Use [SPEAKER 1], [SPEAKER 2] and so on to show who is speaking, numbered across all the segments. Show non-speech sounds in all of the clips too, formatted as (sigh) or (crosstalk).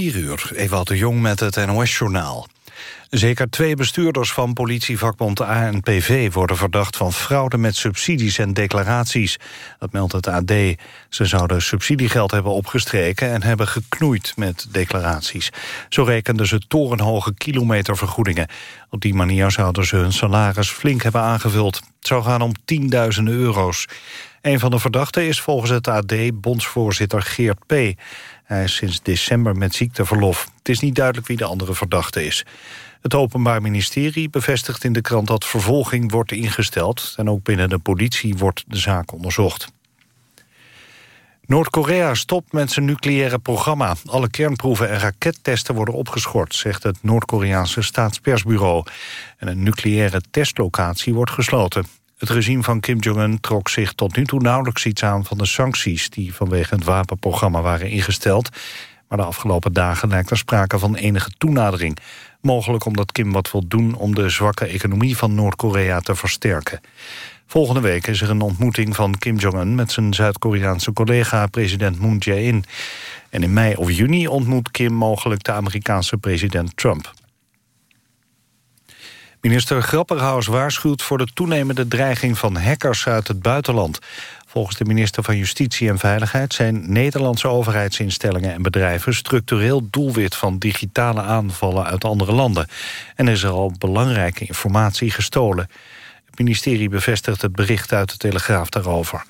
[SPEAKER 1] 4 uur, Ewout de Jong met het NOS-journaal. Zeker twee bestuurders van politievakbond ANPV worden verdacht van fraude met subsidies en declaraties. Dat meldt het AD. Ze zouden subsidiegeld hebben opgestreken en hebben geknoeid met declaraties. Zo rekenden ze torenhoge kilometervergoedingen. Op die manier zouden ze hun salaris flink hebben aangevuld. Het zou gaan om tienduizenden euro's. Een van de verdachten is volgens het AD bondsvoorzitter Geert P. Hij is sinds december met ziekteverlof. Het is niet duidelijk wie de andere verdachte is. Het Openbaar Ministerie bevestigt in de krant dat vervolging wordt ingesteld... en ook binnen de politie wordt de zaak onderzocht. Noord-Korea stopt met zijn nucleaire programma. Alle kernproeven en rakettesten worden opgeschort... zegt het Noord-Koreaanse staatspersbureau. En een nucleaire testlocatie wordt gesloten. Het regime van Kim Jong-un trok zich tot nu toe nauwelijks iets aan... van de sancties die vanwege het wapenprogramma waren ingesteld. Maar de afgelopen dagen lijkt er sprake van enige toenadering. Mogelijk omdat Kim wat wil doen om de zwakke economie van Noord-Korea te versterken. Volgende week is er een ontmoeting van Kim Jong-un... met zijn Zuid-Koreaanse collega president Moon Jae-in. En in mei of juni ontmoet Kim mogelijk de Amerikaanse president Trump. Minister Grapperhaus waarschuwt voor de toenemende dreiging van hackers uit het buitenland. Volgens de minister van Justitie en Veiligheid zijn Nederlandse overheidsinstellingen en bedrijven structureel doelwit van digitale aanvallen uit andere landen. En is er al belangrijke informatie gestolen. Het ministerie bevestigt het bericht uit de Telegraaf daarover.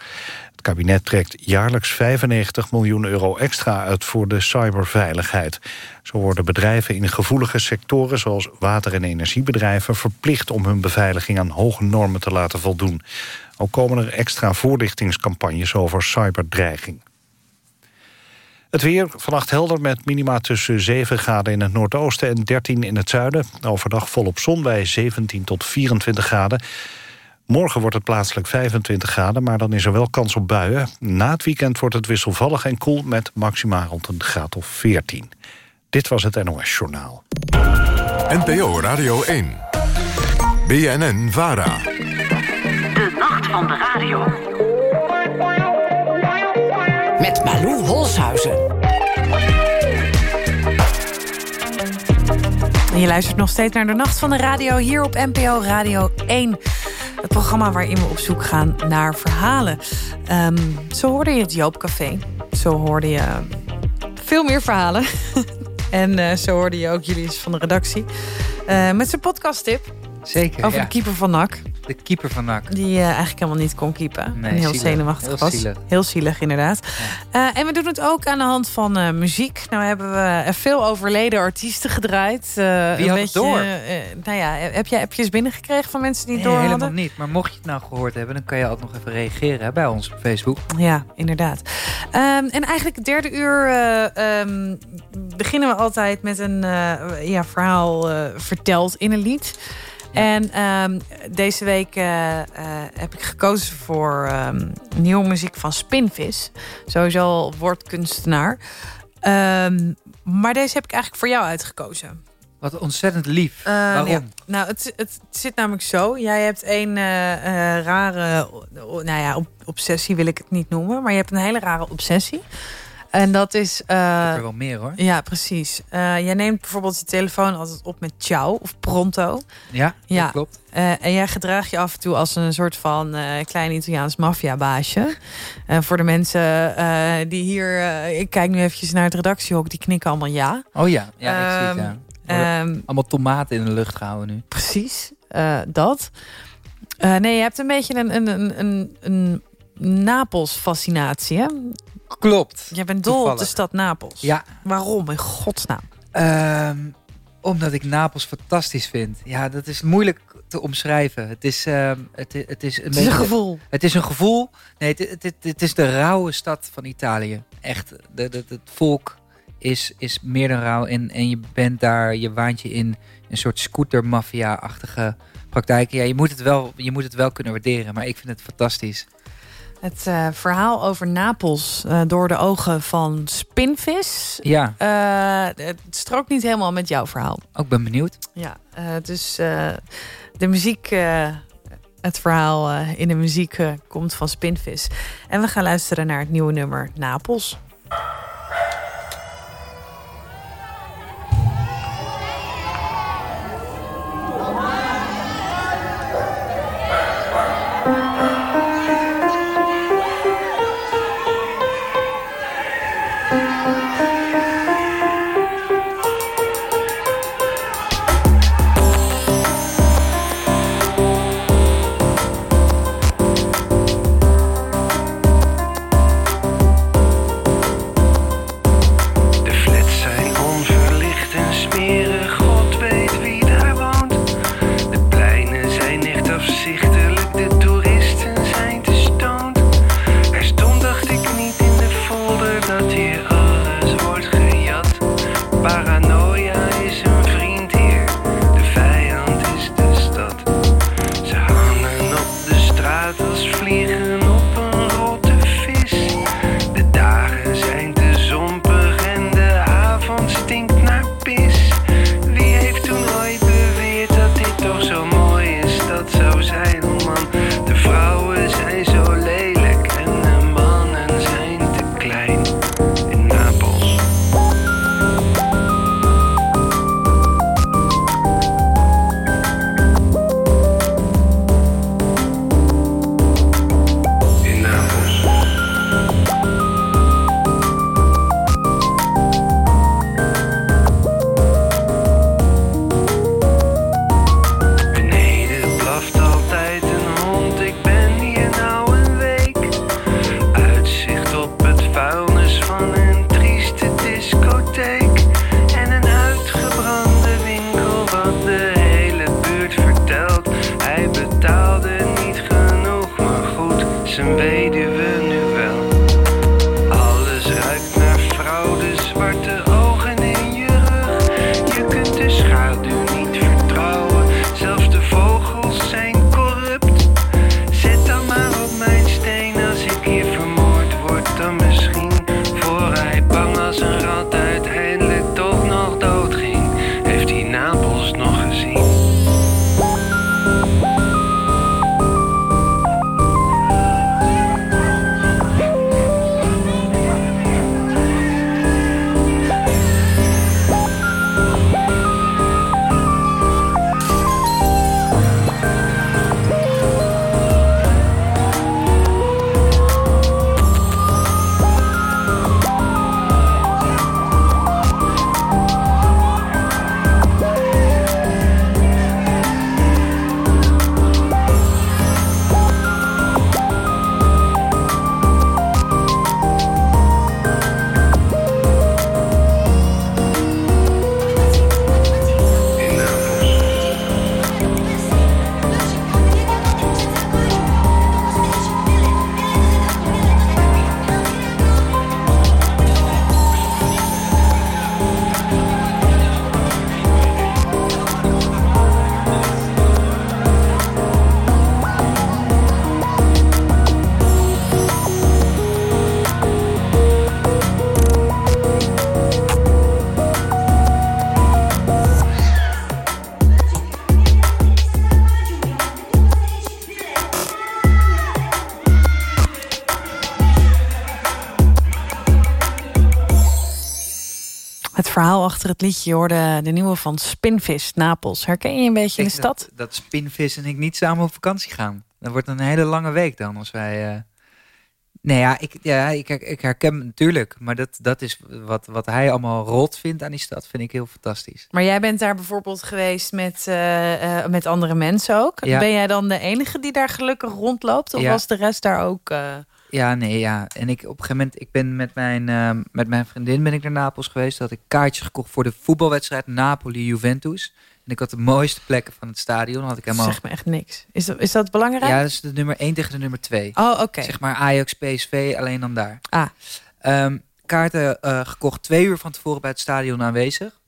[SPEAKER 1] Kabinet trekt jaarlijks 95 miljoen euro extra uit voor de cyberveiligheid. Zo worden bedrijven in gevoelige sectoren zoals water- en energiebedrijven verplicht om hun beveiliging aan hoge normen te laten voldoen. Ook komen er extra voorlichtingscampagnes over cyberdreiging. Het weer vannacht helder met minima tussen 7 graden in het noordoosten en 13 in het zuiden. Overdag volop zon bij 17 tot 24 graden. Morgen wordt het plaatselijk 25 graden, maar dan is er wel kans op buien. Na het weekend wordt het wisselvallig en koel met maxima rond een graad of 14. Dit was het NOS Journaal.
[SPEAKER 2] NPO Radio 1. BNN Vara.
[SPEAKER 3] De Nacht van de Radio.
[SPEAKER 4] Met Malou Holshuizen.
[SPEAKER 5] En je luistert nog steeds naar de Nacht van de Radio hier op NPO Radio 1. Het programma waarin we op zoek gaan naar verhalen. Ehm, zo hoorde je het Joopcafé. Zo hoorde je veel meer verhalen. (laughs) en uh, zo hoorde je ook jullie van de redactie. Uh, met zijn podcasttip.
[SPEAKER 6] Zeker,
[SPEAKER 5] Over
[SPEAKER 6] ja.
[SPEAKER 5] de keeper van NAC.
[SPEAKER 6] De keeper van NAC.
[SPEAKER 5] Die uh, eigenlijk helemaal niet kon keepen.
[SPEAKER 6] Nee,
[SPEAKER 5] en heel
[SPEAKER 6] zielig.
[SPEAKER 5] zenuwachtig
[SPEAKER 6] Heel
[SPEAKER 5] was.
[SPEAKER 6] zielig.
[SPEAKER 5] Heel zielig, inderdaad. Ja. Uh, en we doen het ook aan de hand van uh, muziek. Nou hebben we veel overleden artiesten gedraaid.
[SPEAKER 6] Wie
[SPEAKER 5] een
[SPEAKER 6] had
[SPEAKER 5] beetje,
[SPEAKER 6] door?
[SPEAKER 5] nou ja, heb jij appjes binnengekregen van mensen die het
[SPEAKER 6] Nee,
[SPEAKER 5] door
[SPEAKER 6] helemaal
[SPEAKER 5] hadden?
[SPEAKER 6] niet. Maar mocht je het nou gehoord hebben, dan kan je altijd nog even reageren hè, bij ons op Facebook.
[SPEAKER 5] Ja, inderdaad. Um, en eigenlijk het derde uur um, beginnen we altijd met een ja, verhaal verteld in een lied. En um, deze week uh, uh, heb ik gekozen voor um, nieuwe muziek van Spinvis. Sowieso woordkunstenaar. Um, maar deze heb ik eigenlijk voor jou uitgekozen.
[SPEAKER 6] Wat ontzettend lief.
[SPEAKER 5] Uh,
[SPEAKER 6] Waarom?
[SPEAKER 5] Ja. Nou, het, het, zit namelijk zo. Jij hebt een uh, rare, nou ja, obsessie wil ik het niet noemen. Maar je hebt een hele rare obsessie. En dat is... Uh,
[SPEAKER 6] ik heb er wel meer hoor.
[SPEAKER 5] Ja, precies. Uh, jij neemt bijvoorbeeld je telefoon altijd op met ciao of pronto.
[SPEAKER 6] Ja,
[SPEAKER 5] ja.
[SPEAKER 6] dat klopt.
[SPEAKER 5] Uh, en jij gedraagt je af en toe als een soort van klein Italiaans maffiabaasje. voor de mensen die hier... ik kijk nu eventjes naar het redactiehok, die knikken allemaal ja.
[SPEAKER 6] Oh ja, ja ik zie het ja. Um, allemaal tomaten in de lucht gehouden nu.
[SPEAKER 5] Precies, dat. nee, je hebt een beetje een, een, een, een Napels-fascinatie, hè?
[SPEAKER 6] Klopt.
[SPEAKER 5] Je bent dol
[SPEAKER 6] Toevallig.
[SPEAKER 5] op de stad Napels.
[SPEAKER 6] Ja.
[SPEAKER 5] Waarom, in godsnaam?
[SPEAKER 6] Um, omdat ik Napels fantastisch vind. Ja, dat is moeilijk te omschrijven. Het is, um, het, het is een,
[SPEAKER 5] het is een gevoel.
[SPEAKER 6] Het is een gevoel. Nee, het, het, het, is de rauwe stad van Italië. Echt, de, de, het volk is, is meer dan rauw. En, en je bent daar, je waant je in een soort scooter-maffia-achtige praktijken. Ja, je moet, het wel, je moet het wel kunnen waarderen, maar ik vind het fantastisch.
[SPEAKER 5] Het uh, verhaal over Napels uh, door de ogen van Spinvis.
[SPEAKER 6] Ja.
[SPEAKER 5] Uh, het strookt niet helemaal met jouw verhaal.
[SPEAKER 6] Ook ben benieuwd.
[SPEAKER 5] Ja, dus de muziek, het verhaal in de muziek komt van Spinvis. En we gaan luisteren naar het nieuwe nummer Napels. Het liedje hoorde de nieuwe van Spinvis, Napels. Herken je een beetje in de stad?
[SPEAKER 6] Dat, dat Spinvis en ik niet samen op vakantie gaan. Dat wordt een hele lange week dan als wij... eh, Nee ja, ik, ja ik, ik herken hem natuurlijk. Maar dat, dat is wat, wat hij allemaal rot vindt aan die stad, vind ik heel fantastisch.
[SPEAKER 5] Maar jij bent daar bijvoorbeeld geweest met, eh, eh, met andere mensen ook.
[SPEAKER 6] Ja.
[SPEAKER 5] Ben jij dan de enige die daar gelukkig rondloopt? Of
[SPEAKER 6] Ja.
[SPEAKER 5] was de rest daar ook...
[SPEAKER 6] Ja, nee, ja. En ik op een gegeven moment, ik ben met mijn, ehm, met mijn vriendin ben ik naar Napels geweest. Had ik kaartjes gekocht voor de voetbalwedstrijd Napoli-Juventus. En ik had de mooiste plekken van het stadion. Had ik helemaal.
[SPEAKER 5] Zeg me echt niks. Is dat, is dat belangrijk?
[SPEAKER 6] Ja, dat is de nummer 1 tegen de nummer 2.
[SPEAKER 5] Oh, oké.
[SPEAKER 6] Zeg maar Ajax, PSV, alleen dan daar.
[SPEAKER 5] Ah.
[SPEAKER 6] Ehm, kaarten eh, gekocht twee uur van tevoren bij het stadion aanwezig.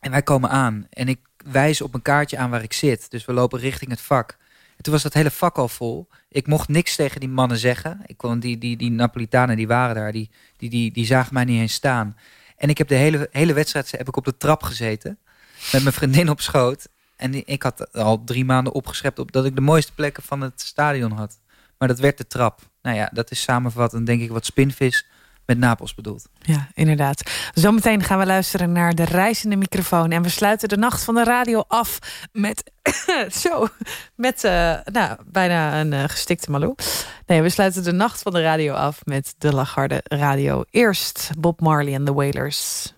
[SPEAKER 6] En wij komen aan. En ik wijs op een kaartje aan waar ik zit. Dus we lopen richting het vak. En toen was dat hele vak al vol. Ik mocht niks tegen die mannen zeggen. Ik kon, die, die, die Napolitanen die waren daar. Die, die, die, die zagen mij niet eens staan. En ik heb de hele, hele wedstrijd heb ik op de trap gezeten. Met mijn vriendin op schoot. En ik had al drie maanden opgeschept op dat ik de mooiste plekken van het stadion had. Maar dat werd de trap. Nou ja, dat is samenvattend denk ik wat Spinvis met Napels bedoelt.
[SPEAKER 5] Ja, inderdaad. Zometeen gaan we luisteren naar de reizende microfoon. En we sluiten de nacht van de radio af met... (coughs) zo, met eh, nou, bijna een eh, gestikte Malou. Nee, we sluiten de nacht van de radio af met de lachharde radio. Eerst Bob Marley en the Wailers.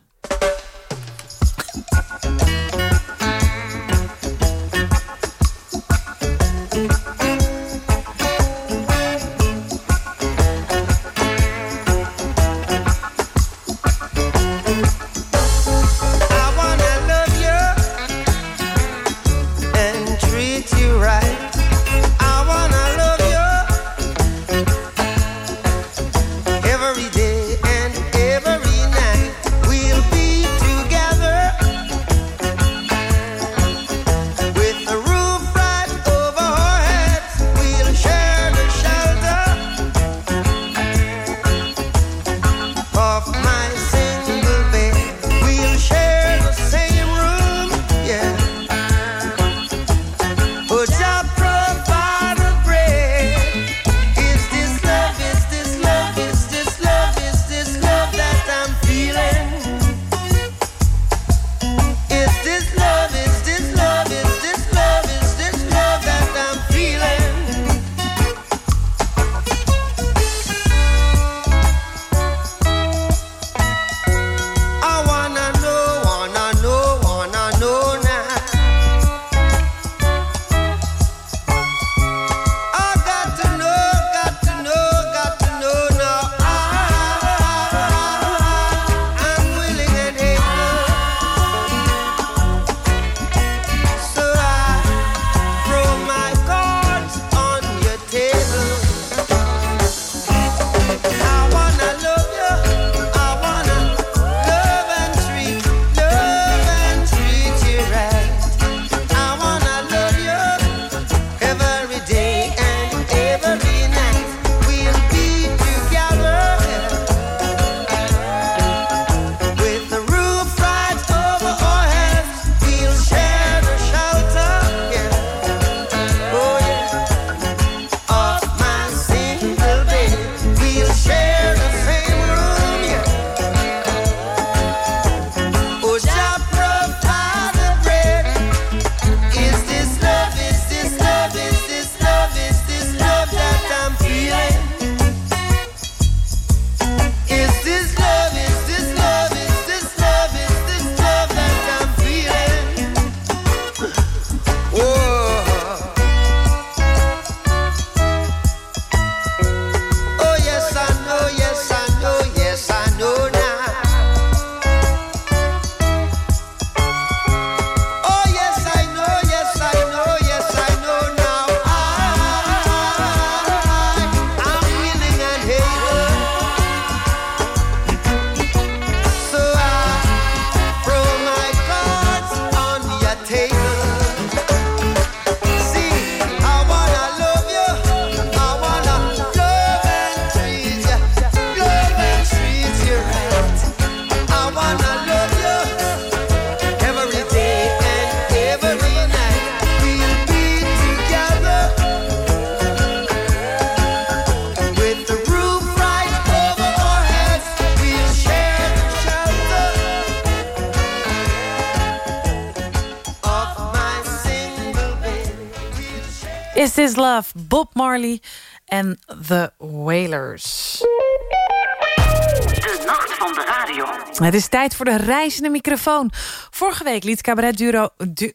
[SPEAKER 7] Love,
[SPEAKER 5] Bob Marley en The Wailers.
[SPEAKER 3] De nacht van de radio.
[SPEAKER 5] Het is tijd voor de reizende microfoon. Vorige week liet cabaretduo du,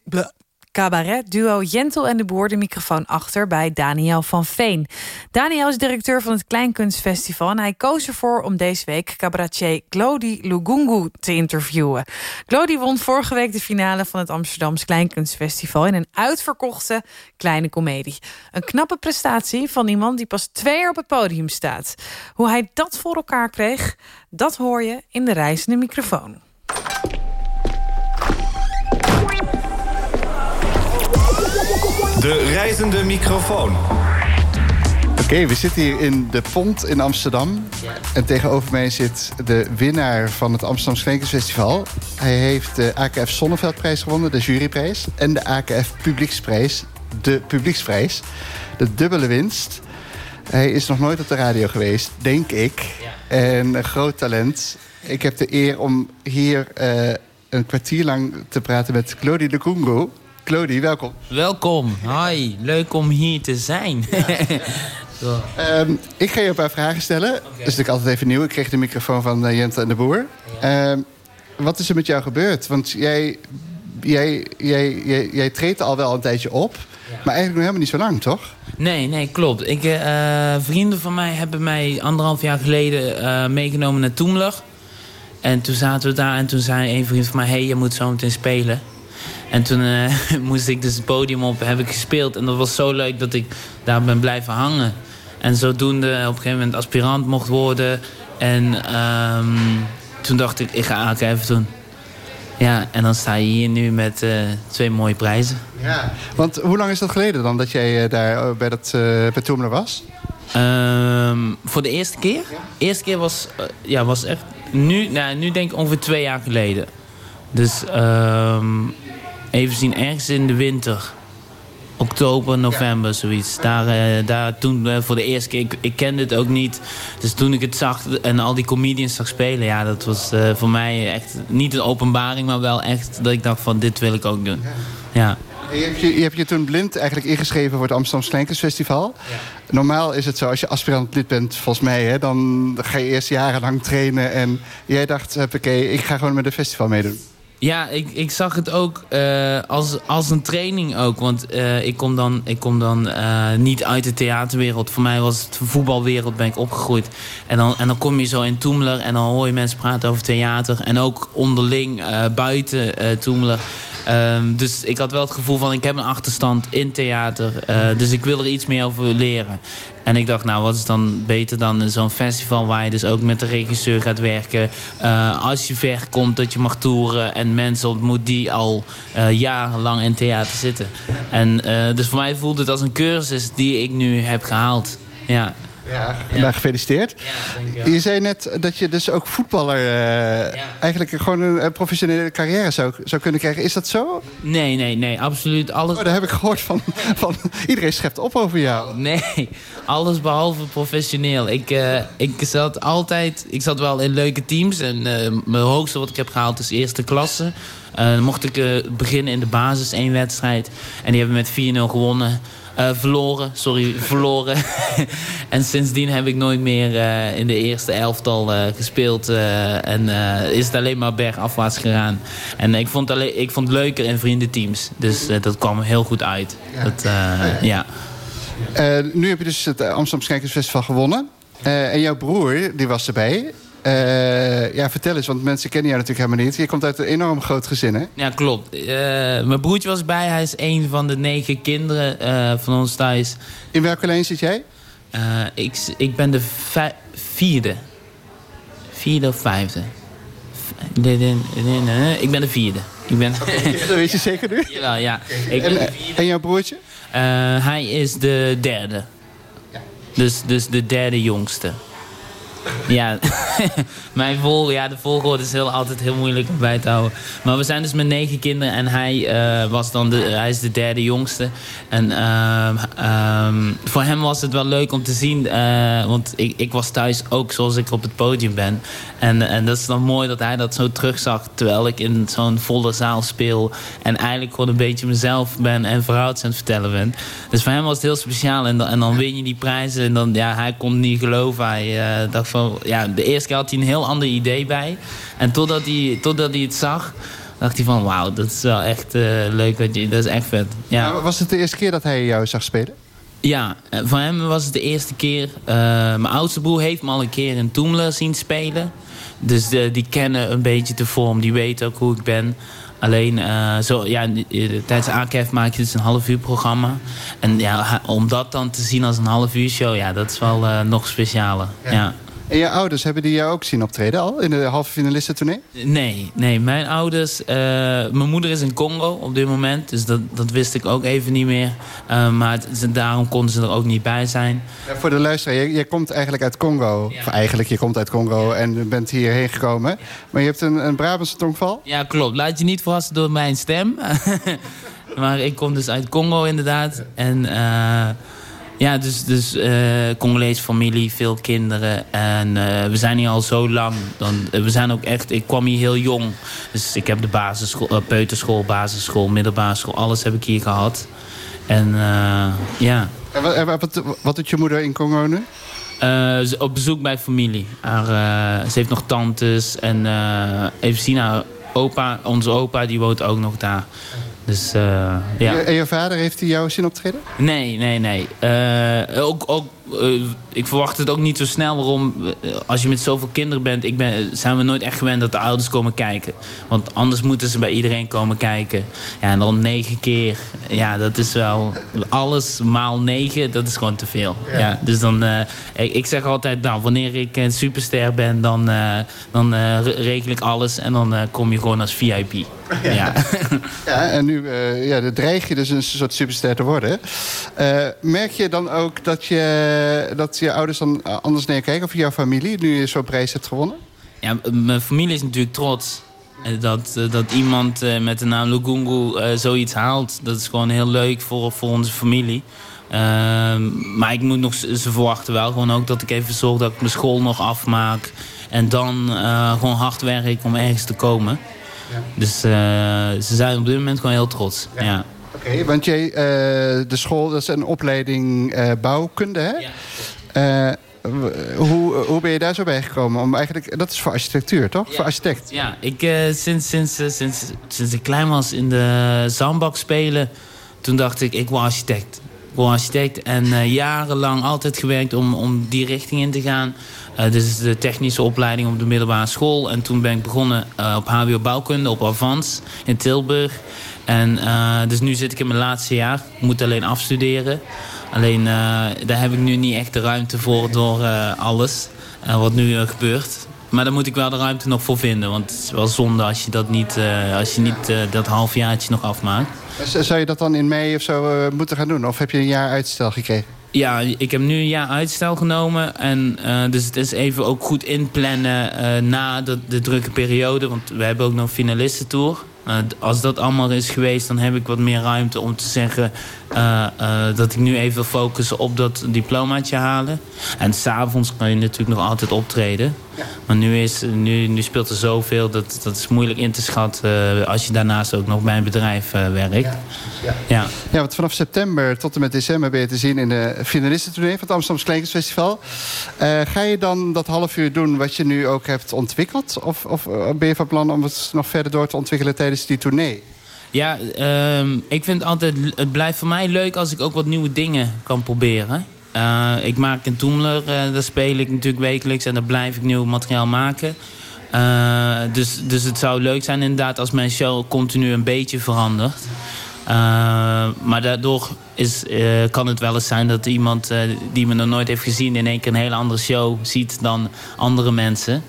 [SPEAKER 5] cabaretduo Jentel en de Boer de microfoon achter bij Daniel van Veen. Daniel is directeur van het Kleinkunstfestival en hij koos ervoor om deze week cabaretier Glody Lugungu te interviewen. Glody won vorige week de finale van het Amsterdams Kleinkunstfestival in een uitverkochte kleine komedie. Een knappe prestatie van iemand die pas twee jaar op het podium staat. Hoe hij dat voor elkaar kreeg, dat hoor je in de reizende microfoon.
[SPEAKER 8] De reizende microfoon.
[SPEAKER 9] Oké, we zitten hier in de Pont in Amsterdam. En tegenover mij zit de winnaar van het Amsterdam Schrenkensfestival. Hij heeft de AKF Zonneveldprijs gewonnen, de juryprijs. En de AKF Publieksprijs, de publieksprijs. De dubbele winst. Hij is nog nooit op de radio geweest, denk ik. En een groot talent. Ik heb de eer om hier eh, een kwartier lang te praten met Claudie de Congo. Claudie, welkom.
[SPEAKER 10] Welkom. Hoi, leuk om hier te zijn. (laughs)
[SPEAKER 9] Ehm, ik ga je een paar vragen stellen. Dat is natuurlijk altijd even nieuw. Ik kreeg de microfoon van uh, Jente en de Boer. Ehm, wat is er met jou gebeurd? Want jij, jij, jij, jij, jij treedt al wel een tijdje op. Maar eigenlijk nog helemaal niet zo lang, toch?
[SPEAKER 10] Nee, nee, klopt. Ik, eh, vrienden van mij hebben mij anderhalf jaar geleden eh, meegenomen naar Toemler. En toen zaten we daar en toen zei een vriend van mij... hé, hey, je moet zo meteen spelen. En toen eh, (laughs) moest ik dus het podium op, heb ik gespeeld. En dat was zo leuk dat ik daar ben blijven hangen. En zodoende op een gegeven moment aspirant mocht worden. En ehm, toen dacht ik, ik ga AK even doen. Ja, en dan sta je hier nu met eh, twee mooie prijzen.
[SPEAKER 9] Ja. Want hoe lang is dat geleden dan dat jij eh, daar bij, dat, bij Toemler was?
[SPEAKER 10] Ehm, voor de eerste keer? De eerste keer was, ja, was echt... Nu, nou, nu denk ik ongeveer twee jaar geleden. Dus ehm, even zien, ergens in de winter. Oktober, november, zoiets. Daar, eh, daar toen eh, voor de eerste keer, ik, ik kende het ook niet. Dus toen ik het zag en al die comedians zag spelen... ja, dat was eh, voor mij echt niet een openbaring... maar wel echt dat ik dacht van, dit wil ik ook doen. Ja.
[SPEAKER 9] Je hebt je, je hebt je toen blind eigenlijk ingeschreven voor het Amsterdam Slijnkersfestival. Normaal is het zo, als je aspirant lid bent, volgens mij... Hè, dan ga je eerst jarenlang trainen. En jij dacht, oké, ik ga gewoon met een festival meedoen.
[SPEAKER 10] Ja, ik, ik zag het ook eh, als, als een training ook. Want eh, ik kom dan, ik kom dan eh, niet uit de theaterwereld. Voor mij was het voetbalwereld, ben ik opgegroeid. En dan, en dan kom je zo in Toemler en dan hoor je mensen praten over theater. En ook onderling buiten Toemler. Ehm, dus ik had wel het gevoel van, ik heb een achterstand in theater. dus ik wil er iets meer over leren. En ik dacht, nou, wat is dan beter dan zo'n festival... waar je dus ook met de regisseur gaat werken. Uh, als je ver komt, dat je mag toeren... en mensen ontmoet die al uh, jarenlang in theater zitten. En uh, dus voor mij voelde het als een cursus die ik nu heb gehaald. Ja.
[SPEAKER 9] Ja, nou, gefeliciteerd.
[SPEAKER 10] Ja,
[SPEAKER 9] je zei net dat je dus ook voetballer... Uh, eigenlijk gewoon een, een, professionele carrière zou, zou kunnen krijgen. Is dat zo?
[SPEAKER 10] Nee, nee, nee, absoluut. Alles...
[SPEAKER 9] Oh, daar heb ik gehoord van, (laughs) van... Iedereen schept op over jou.
[SPEAKER 10] Nee, alles behalve professioneel. Ik, uh, ik zat altijd... Ik zat wel in leuke teams. En uh, mijn hoogste wat ik heb gehaald is eerste klasse. dan mocht ik beginnen in de basis, één wedstrijd. En die hebben met 4-0 gewonnen. Uh, verloren, sorry, (laughs) verloren. en sindsdien heb ik nooit meer uh, in de eerste elftal uh, gespeeld. en is het alleen maar bergafwaarts gegaan. En ik vond, alleen, ik vond het leuker in vriendenteams. Dus dat kwam heel goed uit. Ja. Dat, ja.
[SPEAKER 9] nu heb je dus het Amsterdam Schrijkersfestival gewonnen. en jouw broer, die was erbij. Uh, ja, vertel eens, want mensen kennen jou natuurlijk helemaal niet. Je komt uit een enorm groot gezin, hè?
[SPEAKER 10] Ja, klopt. Uh, mijn broertje was bij. Hij is een van de negen kinderen uh, van ons thuis.
[SPEAKER 9] In welke lijn zit jij?
[SPEAKER 10] ik, ik ben de vierde. Vierde of vijfde. Ik ben de vierde. Ik ben... (laughs)
[SPEAKER 9] Dat weet je zeker nu?
[SPEAKER 10] Jawel, ja.
[SPEAKER 9] Ik en, en jouw broertje?
[SPEAKER 10] hij is de derde. Ja. Dus, dus de derde jongste. Ja, (laughs) mijn vol, ja, de volgorde is heel, altijd heel moeilijk om bij te houden. Maar we zijn dus met negen kinderen en hij, eh, was dan de, hij is de derde jongste. En ehm, ehm, voor hem was het wel leuk om te zien, eh, want ik, ik was thuis ook zoals ik op het podium ben. En, en dat is dan mooi dat hij dat zo terugzag terwijl ik in zo'n volle zaal speel. En eigenlijk gewoon een beetje mezelf ben en verhaaltjes aan het vertellen ben. Dus voor hem was het heel speciaal. En dan, en dan win je die prijzen en dan, ja, hij kon niet geloven. Hij eh, dacht van, ja, de eerste keer had hij een heel ander idee bij. En totdat hij, totdat hij het zag, dacht hij van... wauw, dat is wel echt eh, leuk, dat, je, dat is echt vet. Ja.
[SPEAKER 9] Maar Was het de eerste keer dat hij jou zag spelen?
[SPEAKER 10] Ja, eh, voor hem was het de eerste keer. Eh, mijn oudste broer heeft me al een keer in Toemler zien spelen. Dus de, die kennen een beetje de vorm, die weten ook hoe ik ben. Alleen, zo, ja, tijdens AKF maak je dus een half uur programma. En ja, om dat dan te zien als een half uur show, ja, dat is wel nog specialer. Ja.
[SPEAKER 9] En je ouders, hebben die jou ook zien optreden al? In de halve finalistentournee?
[SPEAKER 10] Nee, nee, mijn ouders... eh, mijn moeder is in Congo op dit moment. Dus dat, dat wist ik ook even niet meer. Eh, maar het- daarom konden ze er ook niet bij zijn.
[SPEAKER 9] Ja, voor de luisteraar, je, je komt eigenlijk uit Congo. Of eigenlijk, je komt uit Congo en bent hierheen gekomen. Maar je hebt een, een Brabantse tongval?
[SPEAKER 10] Ja, klopt. Laat je niet verrassen door mijn stem. (laughs) maar ik kom dus uit Congo inderdaad. En eh, ja, dus, dus eh Congolese familie, veel kinderen. En eh, we zijn hier al zo lang. Dan, eh, we zijn ook echt, ik kwam hier heel jong. Dus ik heb de basisschool, peuterschool, basisschool, middelbare school. Alles heb ik hier gehad. En ja...
[SPEAKER 9] En wat, wat, wat doet je moeder in Congo nu?
[SPEAKER 10] Ze- op bezoek bij familie. Haar, ze heeft nog tantes en even zien haar opa, onze opa, die woont ook nog daar. Dus eh, ja.
[SPEAKER 9] En je vader, heeft hij jou zien optreden?
[SPEAKER 10] Nee, nee, nee. Eh, ook, ook, eh, ik verwacht het ook niet zo snel. Waarom, eh, als je met zoveel kinderen bent, ik ben, zijn we nooit echt gewend dat de ouders komen kijken. Want anders moeten ze bij iedereen komen kijken. Ja, en dan negen keer. Ja, dat is wel alles maal negen, dat is gewoon te veel. Ja. dus dan, eh, ik, ik zeg altijd, nou, wanneer ik een superster ben, dan, dan re- regel ik alles. En dan kom je gewoon als VIP. Ja. (laughs)
[SPEAKER 9] Ja, en nu ja, dan dreig je dus een soort superster te worden. Merk je dan ook dat je, dat je ouders dan anders naar je kijken... of jouw familie, nu je zo'n prijs hebt gewonnen?
[SPEAKER 10] Ja, mijn familie is natuurlijk trots. Eh, Dat, eh, dat iemand eh, met de naam Lugungu eh, zoiets haalt. Dat is gewoon heel leuk voor, voor onze familie. Ehm, maar ik moet nog, ze verwachten wel gewoon ook dat ik even zorg dat ik mijn school nog afmaak. En dan eh, gewoon hard werk om ergens te komen. Dus eh, ze zijn op dit moment gewoon heel trots. Ja.
[SPEAKER 9] Oké, want jij, eh, de school, dat is een opleiding eh, bouwkunde, hè? Eh, w- hoe, hoe ben je daar zo bij gekomen? Om eigenlijk, dat is voor architectuur, toch? Voor architect.
[SPEAKER 10] Ja, ik, eh, sinds, sinds, eh, sinds, sinds ik klein was in de zandbak spelen... toen dacht ik, ik wil architect. Ik wil architect en eh, jarenlang altijd gewerkt om, om die richting in te gaan. Eh is de technische opleiding op de middelbare school. En toen ben ik begonnen eh, op HBO Bouwkunde, op Avans in Tilburg. En eh, dus nu zit ik in mijn laatste jaar. Ik moet alleen afstuderen. Alleen eh, daar heb ik nu niet echt de ruimte voor door eh, alles wat nu gebeurt. Maar daar moet ik wel de ruimte nog voor vinden. Want het is wel zonde als je dat niet, als je niet dat halfjaartje nog afmaakt.
[SPEAKER 9] Zou je dat dan in mei of zo moeten gaan doen? Of heb je een jaar uitstel gekregen?
[SPEAKER 10] Ja, ik heb nu een jaar uitstel genomen. En dus het is even ook goed inplannen na de, de drukke periode. Want we hebben ook nog een finalistentour. Eh, als dat allemaal is geweest, dan heb ik wat meer ruimte om te zeggen... eh, eh, dat ik nu even wil focussen op dat diplomaatje halen. En s'avonds kan je natuurlijk nog altijd optreden. Maar nu, is, nu, nu speelt er zoveel, dat, dat is moeilijk in te schatten... als je daarnaast ook nog bij een bedrijf eh, werkt. Ja.
[SPEAKER 9] Ja, want vanaf september tot en met december ben je te zien in de finalistentournee van het Amsterdamse Kleinkunstfestival. Eh ga je dan dat half uur doen wat je nu ook hebt ontwikkeld? Of, of ben je van plan om het nog verder door te ontwikkelen tijdens die tournee?
[SPEAKER 10] Ja, ehm, ik vind altijd, het blijft voor mij leuk als ik ook wat nieuwe dingen kan proberen. Eh, ik maak een Toemler, eh, daar speel ik natuurlijk wekelijks en daar blijf ik nieuw materiaal maken. Eh, dus, dus het zou leuk zijn inderdaad als mijn show continu een beetje verandert. Maar daardoor is, kan het wel eens zijn dat iemand die me nog nooit heeft gezien... in één keer een hele andere show ziet dan andere mensen.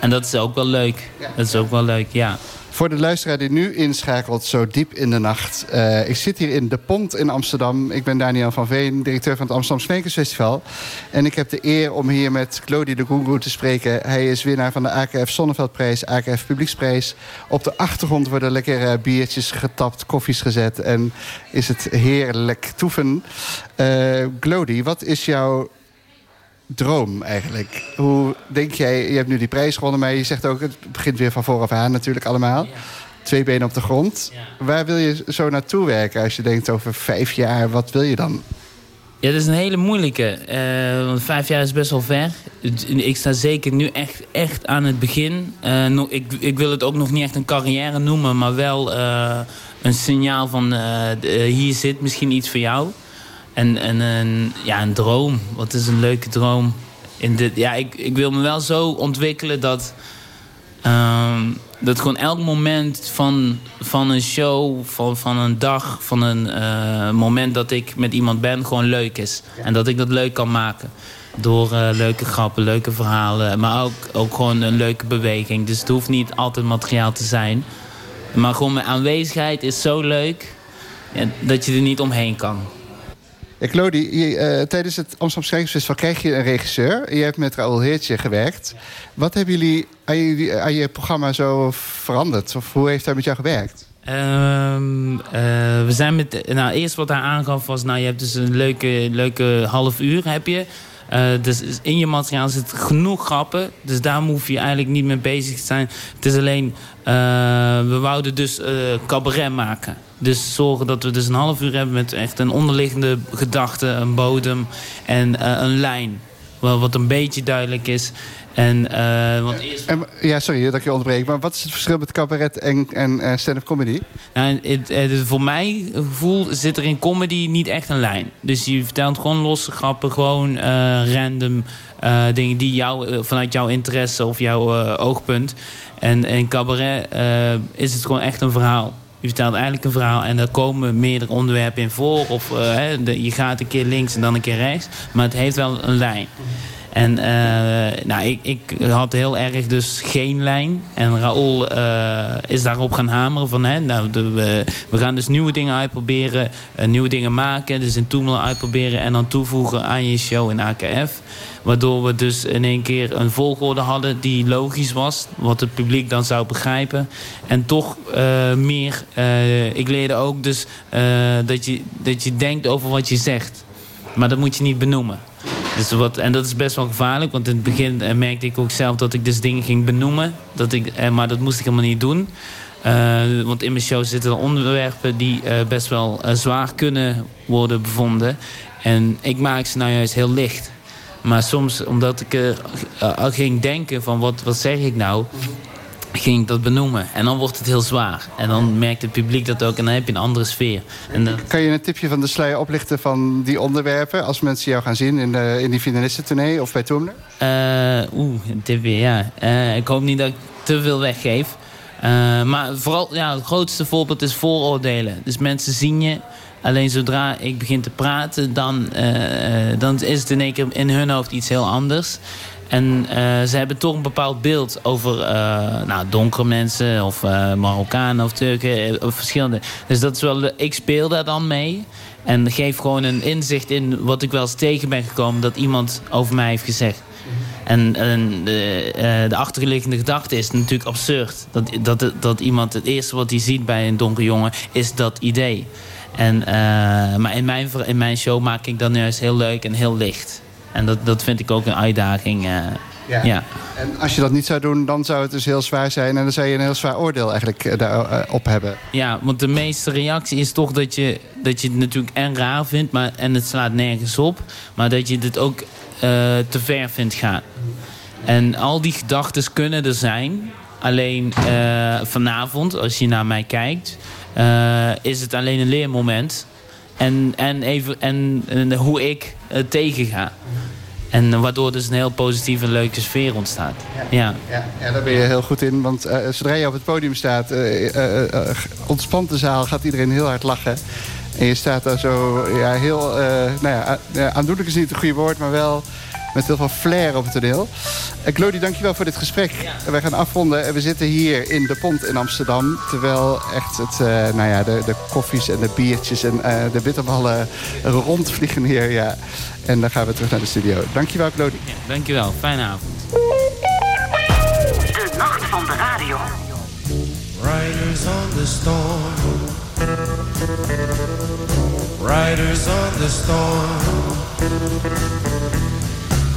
[SPEAKER 10] En dat is ook wel leuk. Dat is ook wel leuk, ja.
[SPEAKER 9] Voor de luisteraar die nu inschakelt, zo diep in de nacht. Uh, ik zit hier in De Pont in Amsterdam. Ik ben Daniel van Veen, directeur van het Amsterdam Smekersfestival. En ik heb de eer om hier met Claudie de Goeroe te spreken. Hij is winnaar van de AKF Zonneveldprijs, AKF Publieksprijs. Op de achtergrond worden lekkere biertjes getapt, koffies gezet. En is het heerlijk toeven. Uh, wat is jouw droom eigenlijk? Hoe denk jij, je hebt nu die prijs gewonnen, maar je zegt ook... het begint weer van vooraf aan natuurlijk allemaal. Twee benen op de grond. Waar wil je zo naartoe werken als je denkt over vijf jaar? Wat wil je dan?
[SPEAKER 10] Ja, dat is een hele moeilijke. Uh, want vijf jaar is best wel ver. Ik sta zeker nu echt, echt aan het begin. Uh, nog, ik, ik wil het ook nog niet echt een carrière noemen... maar wel uh, een signaal van hier zit misschien iets voor jou... En, en een, ja, een droom. Wat is een leuke droom? In dit, ja, ik, ik wil me wel zo ontwikkelen dat... Um, dat gewoon elk moment van, van een show, van, van een dag, van een uh, moment dat ik met iemand ben, gewoon leuk is. En dat ik dat leuk kan maken. Door uh, leuke grappen, leuke verhalen, maar ook, ook gewoon een leuke beweging. Dus het hoeft niet altijd materiaal te zijn. Maar gewoon mijn aanwezigheid is zo leuk dat je er niet omheen kan.
[SPEAKER 9] Ja, Claudie, uh, tijdens het Amsterdam Schrijversfestival krijg je een regisseur. Je hebt met Raoul Heertje gewerkt. Wat hebben jullie aan, je, aan je programma zo veranderd? Of hoe heeft hij met jou gewerkt?
[SPEAKER 10] Um, uh, we zijn met, nou, eerst wat hij aangaf was... Nou, je hebt dus een leuke, leuke half uur, heb je. Uh, dus in je materiaal zit genoeg grappen. Dus daar hoef je eigenlijk niet mee bezig te zijn. Het is alleen, we wouden dus cabaret maken. Dus zorgen dat we dus een half uur hebben met echt een onderliggende gedachte, een bodem en een lijn. Wat een beetje duidelijk is. En, uh, want eerst...
[SPEAKER 9] en, ja, sorry dat ik je onderbreek. Maar wat is het verschil met cabaret en, en uh, stand-up comedy?
[SPEAKER 10] Nou, het, het, voor mij gevoel zit er in comedy niet echt een lijn. Dus je vertelt gewoon losse grappen, gewoon random dingen die jou, vanuit jouw interesse of jouw oogpunt. En in cabaret is het gewoon echt een verhaal. Je vertelt eigenlijk een verhaal en daar komen meerdere onderwerpen in voor. Of de, je gaat een keer links en dan een keer rechts. Maar het heeft wel een lijn. En uh, nou, ik, ik had heel erg dus geen lijn. En Raoul uh, is daarop gaan hameren van... Hè, nou, we, gaan dus nieuwe dingen uitproberen. Uh, nieuwe dingen maken. Dus in Toemelen uitproberen. En dan toevoegen aan je show in AKF. Waardoor we dus in één keer een volgorde hadden die logisch was. Wat het publiek dan zou begrijpen. En toch meer... ik leerde ook dus dat, je, dat je denkt over wat je zegt. Maar dat moet je niet benoemen. Dus wat, en dat is best wel gevaarlijk. Want in het begin eh, merkte ik ook zelf dat ik dus dingen ging benoemen. Dat ik, eh, maar dat moest ik helemaal niet doen. Uh, want in mijn show zitten onderwerpen die best wel zwaar kunnen worden bevonden. En ik maak ze nou juist heel licht. Maar soms, omdat ik al ging denken van wat, wat zeg ik nou ging ik dat benoemen. En dan wordt het heel zwaar. En dan merkt het publiek dat ook en dan heb je een andere sfeer. En dan...
[SPEAKER 9] Kan je een tipje van de sluier oplichten van die onderwerpen... als mensen jou gaan zien in, de, in die finalistentournee of bij Toemler?
[SPEAKER 10] Uh, Oeh, een tipje, ja. Uh, ik hoop niet dat ik te veel weggeef. Uh, maar vooral, ja, het grootste voorbeeld is vooroordelen. Dus mensen zien je... Alleen zodra ik begin te praten, dan, dan is het in één keer in hun hoofd iets heel anders. En uh, ze hebben toch een bepaald beeld over uh, nou, donkere mensen of uh, Marokkanen of Turken of verschillende. Dus dat is wel, ik speel daar dan mee. En geef gewoon een inzicht in wat ik wel eens tegen ben gekomen dat iemand over mij heeft gezegd. En, en de, de, achterliggende gedachte is natuurlijk absurd. Dat, dat, dat iemand het eerste wat hij ziet bij een donkere jongen is dat idee. En, maar in mijn, in mijn show maak ik dan juist heel leuk en heel licht. En dat, dat vind ik ook een uitdaging. Uh, ja. ja.
[SPEAKER 9] En als je dat niet zou doen, dan zou het dus heel zwaar zijn. En dan zou je een heel zwaar oordeel eigenlijk daarop hebben.
[SPEAKER 10] Ja, want de meeste reactie is toch dat je, dat je het natuurlijk en raar vindt. Maar, en het slaat nergens op. Maar dat je het ook uh, te ver vindt gaan. En al die gedachten kunnen er zijn. Alleen uh, vanavond, als je naar mij kijkt... is het alleen een leermoment. En, en, even, en, en hoe ik tegenga. En waardoor dus een heel positieve, leuke sfeer ontstaat. Ja,
[SPEAKER 9] ja. ja, daar ben je heel goed in. Want uh, zodra je op het podium staat, uh, ontspant de zaal, gaat iedereen heel hard lachen. En je staat daar zo ja, heel, nou ja, aandoenlijk is niet het goede woord, maar wel Met heel veel flair op het toneel. Uh, Glody, dankjewel voor dit gesprek. Wij gaan afronden en we zitten hier in de Pont in Amsterdam. Terwijl echt het, uh, nou ja, de, de koffies en de biertjes en uh, de bitterballen rondvliegen hier. Ja. En dan gaan we terug naar de studio. Dankjewel, Glody.
[SPEAKER 10] Ja, dankjewel. Fijne avond.
[SPEAKER 3] De nacht van de radio.
[SPEAKER 11] Riders on the storm. Riders on the storm.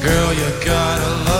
[SPEAKER 11] Girl, you gotta love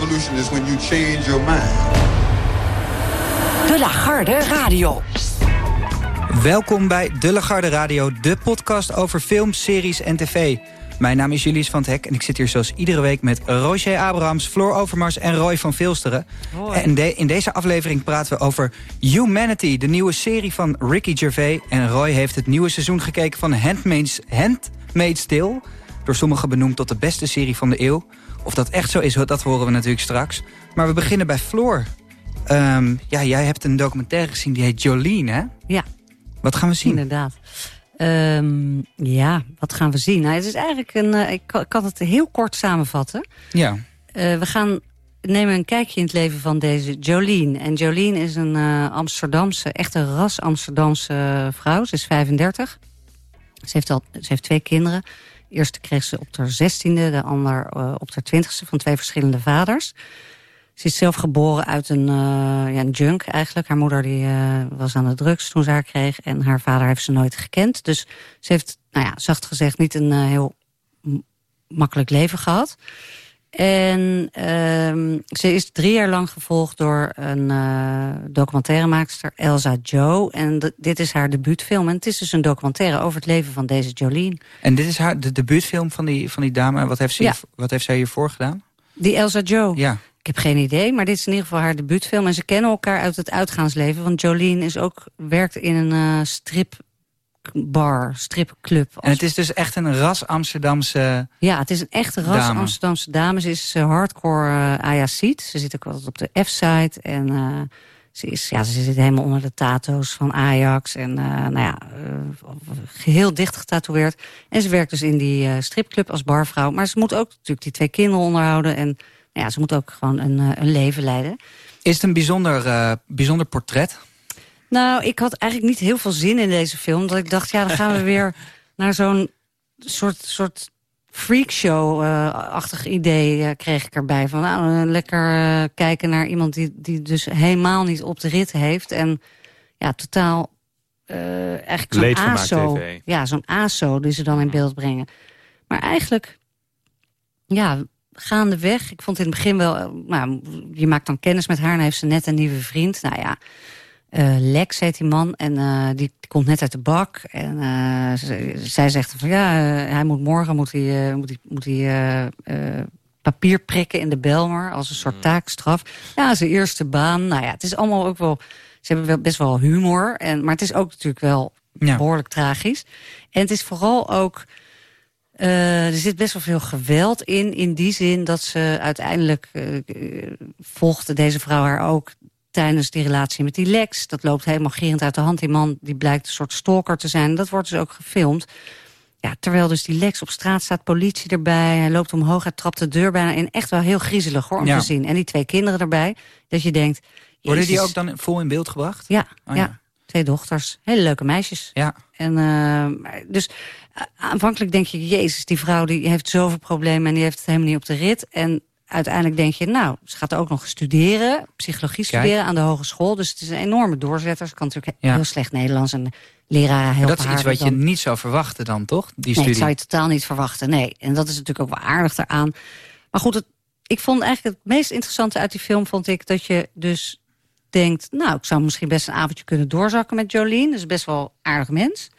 [SPEAKER 12] revolution is when you change your mind.
[SPEAKER 4] De Lagarde Radio.
[SPEAKER 6] Welkom bij De Lagarde Radio, de podcast over films, series en tv. Mijn naam is Julius van het Hek en ik zit hier zoals iedere week met Roger Abrahams, Floor Overmars en Roy van Vilsteren.
[SPEAKER 5] Hoi.
[SPEAKER 6] En de- in deze aflevering praten we over Humanity, de nieuwe serie van Ricky Gervais. En Roy heeft het nieuwe seizoen gekeken van Handmaid's, Handmaid's Tale. Door sommigen benoemd tot de beste serie van de eeuw. Of dat echt zo is, dat horen we natuurlijk straks. Maar we beginnen bij Floor. Ehm, ja, jij hebt een documentaire gezien die heet Jolene, hè?
[SPEAKER 13] Ja.
[SPEAKER 6] Wat gaan we zien?
[SPEAKER 13] Inderdaad. Ehm, ja, wat gaan we zien? Nou, het is eigenlijk een. eh, ik, kan, het heel kort samenvatten.
[SPEAKER 6] Ja.
[SPEAKER 13] Eh, we gaan nemen een kijkje in het leven van deze Jolene. En Jolene is een eh, Amsterdamse, echte ras Amsterdamse vrouw. Ze is 35. Ze heeft, al, ze heeft twee kinderen. Eerste kreeg ze op haar zestiende, de ander eh, op haar twintigste van twee verschillende vaders. Ze is zelf geboren uit een, eh, ja, een junk eigenlijk. Haar moeder die, eh, was aan de drugs toen ze haar kreeg. En haar vader heeft ze nooit gekend. Dus ze heeft, nou ja, zacht gezegd, niet een heel makkelijk leven gehad. En ehm, ze is drie jaar lang gevolgd door een eh documentairemaakster, Elsa Joe. En dit is haar debuutfilm. En het is dus een documentaire over het leven van deze Jolene.
[SPEAKER 6] En dit is haar, de debuutfilm van die, van die dame. Wat heeft, ze
[SPEAKER 13] Ja.
[SPEAKER 6] hier- wat heeft zij hiervoor gedaan?
[SPEAKER 13] Die Elsa Joe.
[SPEAKER 6] Ja.
[SPEAKER 13] Ik heb geen idee, maar dit is in ieder geval haar debuutfilm. En ze kennen elkaar uit het uitgaansleven. Want Jolene is ook, werkt in een eh, stripbar, stripclub.
[SPEAKER 6] En het is dus echt een ras Amsterdamse...
[SPEAKER 13] Ja, het is een echte ras
[SPEAKER 6] Dame.
[SPEAKER 13] Amsterdamse dame. Ze is eh, hardcore uh. Ze zit ook altijd op de F-site. En eh, ze, is, ja, ze zit helemaal onder de tato's van Ajax. En nou ja, eh, geheel dicht getatoeëerd. En ze werkt dus in die stripclub als barvrouw. Maar ze moet ook natuurlijk die twee kinderen onderhouden. En nou ja, ze moet ook gewoon een, een leven leiden.
[SPEAKER 6] Is het een bijzonder, bijzonder portret?
[SPEAKER 13] Nou, ik had eigenlijk niet heel veel zin in deze film. Omdat ik dacht, ja, dan gaan we (laughs) weer naar zo'n soort, soort freakshow-achtig idee uh, kreeg ik erbij. Van nou, uh, lekker uh, kijken naar iemand die, die dus helemaal niet op de rit heeft. En ja, totaal uh, eigenlijk zo'n ASO.
[SPEAKER 14] TV.
[SPEAKER 13] Ja, zo'n ASO die ze dan in beeld brengen. Maar eigenlijk, ja, gaandeweg. Ik vond in het begin wel, nou, je maakt dan kennis met haar en heeft ze net een nieuwe vriend. Nou ja, uh, Lex heet die man en uh, die komt net uit de bak. En uh, z- zij zegt van ja, hij moet morgen moet hij, moet hij, moet hij papier prikken in de Belmer als een soort taakstraf. Ja, zijn eerste baan. Nou ja, het is allemaal ook wel. Ze hebben wel best wel humor. En, maar het is ook natuurlijk wel ja. behoorlijk tragisch. En het is vooral ook. Uh, er zit best wel veel geweld in. In die zin dat ze uiteindelijk uh, volgde deze vrouw haar ook tijdens die relatie met die Lex. Dat loopt helemaal gerend uit de hand. Die man die blijkt een soort stalker te zijn. Dat wordt dus ook gefilmd. Ja, terwijl dus die Lex op straat staat, politie erbij. Hij loopt omhoog, hij trapt de deur bijna in. Echt wel heel griezelig hoor, om
[SPEAKER 6] ja.
[SPEAKER 13] te zien. En die twee kinderen erbij. Dat je denkt...
[SPEAKER 6] Worden die ook dan vol in beeld gebracht?
[SPEAKER 13] Ja,
[SPEAKER 6] Oh,
[SPEAKER 13] ja.
[SPEAKER 6] ja.
[SPEAKER 13] Twee dochters. Hele leuke meisjes.
[SPEAKER 6] Ja.
[SPEAKER 13] En, uh, dus uh, aanvankelijk denk je, jezus, die vrouw die heeft zoveel problemen... en die heeft het helemaal niet op de rit. En uiteindelijk denk je, nou, ze gaat ook nog studeren. Psychologie
[SPEAKER 6] Kijk.
[SPEAKER 13] studeren aan de hogeschool. Dus het is een enorme doorzetter. Ze kan natuurlijk
[SPEAKER 6] Ja.
[SPEAKER 13] heel slecht Nederlands en
[SPEAKER 6] Maar dat is iets wat je niet zou verwachten dan, toch? Die
[SPEAKER 13] Nee,
[SPEAKER 6] studie.
[SPEAKER 13] dat zou je totaal niet verwachten. Nee, en dat is natuurlijk ook wel aardig daaraan. Maar goed, het, ik vond eigenlijk het meest interessante uit die film... vond ik dat je dus denkt... nou, ik zou misschien best een avondje kunnen doorzakken met Jolene. Dat is best wel een aardig mens.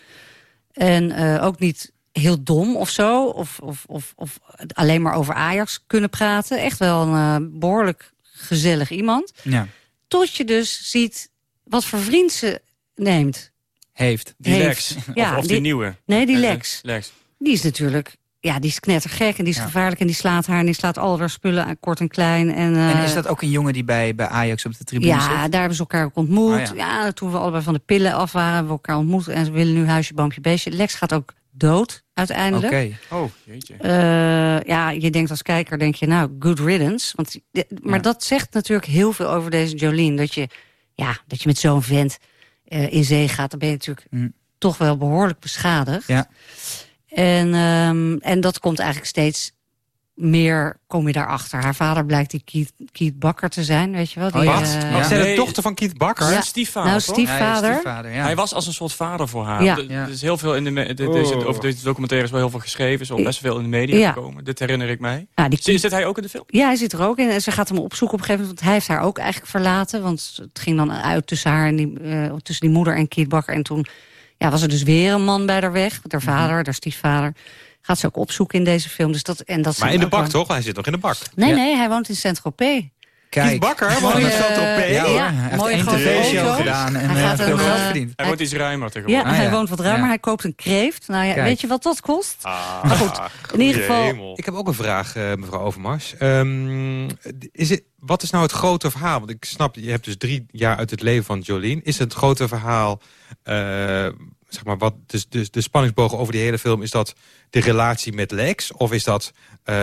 [SPEAKER 13] En eh, ook niet heel dom of zo. Of, of, of, of alleen maar over Ajax kunnen praten. Echt wel een eh, behoorlijk gezellig iemand.
[SPEAKER 6] Ja.
[SPEAKER 13] Tot je dus ziet wat voor vriend ze neemt.
[SPEAKER 6] Heeft.
[SPEAKER 14] Die
[SPEAKER 13] Heeft.
[SPEAKER 14] Lex.
[SPEAKER 13] Ja,
[SPEAKER 14] of, of die,
[SPEAKER 13] die-
[SPEAKER 14] nieuwe.
[SPEAKER 13] Nee, die
[SPEAKER 14] Eh,
[SPEAKER 13] Lex.
[SPEAKER 14] Lex.
[SPEAKER 13] Die is natuurlijk... Ja, die is knettergek en die is
[SPEAKER 6] Ja.
[SPEAKER 13] gevaarlijk... en die slaat haar en die slaat al haar spullen aan kort en klein. En, eh,
[SPEAKER 6] En is dat ook een jongen die bij, bij Ajax op de tribune
[SPEAKER 13] Ja,
[SPEAKER 6] zit?
[SPEAKER 13] daar hebben ze elkaar ook ontmoet.
[SPEAKER 6] Oh,
[SPEAKER 13] ja.
[SPEAKER 6] ja.
[SPEAKER 13] toen we allebei van de pillen af waren... hebben we elkaar ontmoet en ze willen nu huisje, boompje, beestje. Lex gaat ook dood uiteindelijk.
[SPEAKER 6] Oké.
[SPEAKER 14] Oh, jeetje.
[SPEAKER 13] Eh, ja, je denkt als kijker, denk je, nou, good riddance. Want, maar
[SPEAKER 6] Ja.
[SPEAKER 13] dat zegt natuurlijk heel veel over deze Jolene. Dat je, ja, dat je met zo'n vent eh, in zee gaat, dan ben je natuurlijk
[SPEAKER 6] Mm.
[SPEAKER 13] toch wel behoorlijk beschadigd.
[SPEAKER 6] Ja.
[SPEAKER 13] En, ehm, en dat komt eigenlijk steeds meer kom je daarachter. Haar vader blijkt die Keith, Keith Bakker te zijn, weet je wel. Die,
[SPEAKER 14] Wat?
[SPEAKER 13] eh,
[SPEAKER 14] Oh, is hij de dochter van Keith Bakker?
[SPEAKER 13] Ja.
[SPEAKER 15] stiefvader,
[SPEAKER 13] Nou, stiefvader.
[SPEAKER 15] Hij was als een soort vader voor haar.
[SPEAKER 13] Ja.
[SPEAKER 15] Er-
[SPEAKER 6] Ja.
[SPEAKER 15] Is heel veel in de, de- deze,
[SPEAKER 14] Oh.
[SPEAKER 15] over deze documentaire is wel heel veel geschreven. is wel best veel in de media
[SPEAKER 13] Ja.
[SPEAKER 15] gekomen. Dit herinner ik mij.
[SPEAKER 13] Ja, die
[SPEAKER 15] Zit, zit hij ook in de film?
[SPEAKER 13] Ja, hij zit er ook in. En ze gaat hem opzoeken op een gegeven moment. Want hij heeft haar ook eigenlijk verlaten. Want het ging dan uit tussen haar en die, eh, tussen die moeder en Keith Bakker. En toen ja, was er dus weer een man bij haar weg. Haar
[SPEAKER 14] Mhm.
[SPEAKER 13] vader, haar stiefvader. Gaat ze ook opzoeken in deze film. Dus dat, en dat
[SPEAKER 14] Maar
[SPEAKER 13] zijn
[SPEAKER 14] in de bak
[SPEAKER 13] wel-
[SPEAKER 14] toch? Hij zit nog in de bak.
[SPEAKER 13] Nee, nee, hij woont in Saint-Tropez.
[SPEAKER 14] Keith Bakker, woont in Saint-Tropez?
[SPEAKER 13] Ja,
[SPEAKER 6] hoor, hij heeft
[SPEAKER 13] mooie
[SPEAKER 6] tv-show
[SPEAKER 13] auto.
[SPEAKER 6] gedaan en,
[SPEAKER 13] hij
[SPEAKER 6] eh,
[SPEAKER 13] gaat
[SPEAKER 6] veel
[SPEAKER 13] een,
[SPEAKER 6] geld
[SPEAKER 13] eh,
[SPEAKER 6] verdiend.
[SPEAKER 15] Hij wordt iets ruimer
[SPEAKER 13] Ja,
[SPEAKER 15] tegenwoordig.
[SPEAKER 6] Ah,
[SPEAKER 13] hij
[SPEAKER 6] ja.
[SPEAKER 13] woont wat ruimer.
[SPEAKER 6] Ja.
[SPEAKER 13] Hij koopt een kreeft. Nou ja,
[SPEAKER 6] Kijk.
[SPEAKER 13] weet je wat dat kost?
[SPEAKER 14] Ah,
[SPEAKER 13] Maar goed, in ieder geval...
[SPEAKER 15] Hemel.
[SPEAKER 14] Ik heb ook een vraag, eh, mevrouw Overmars. Ehm, is het, wat is nou het grote verhaal? Want ik snap, je hebt dus drie jaar uit het leven van Jolien. Is het grote verhaal, eh, zeg maar, wat dus, dus de spanningsbogen over die hele film... is dat de relatie met Lex? Of is dat eh,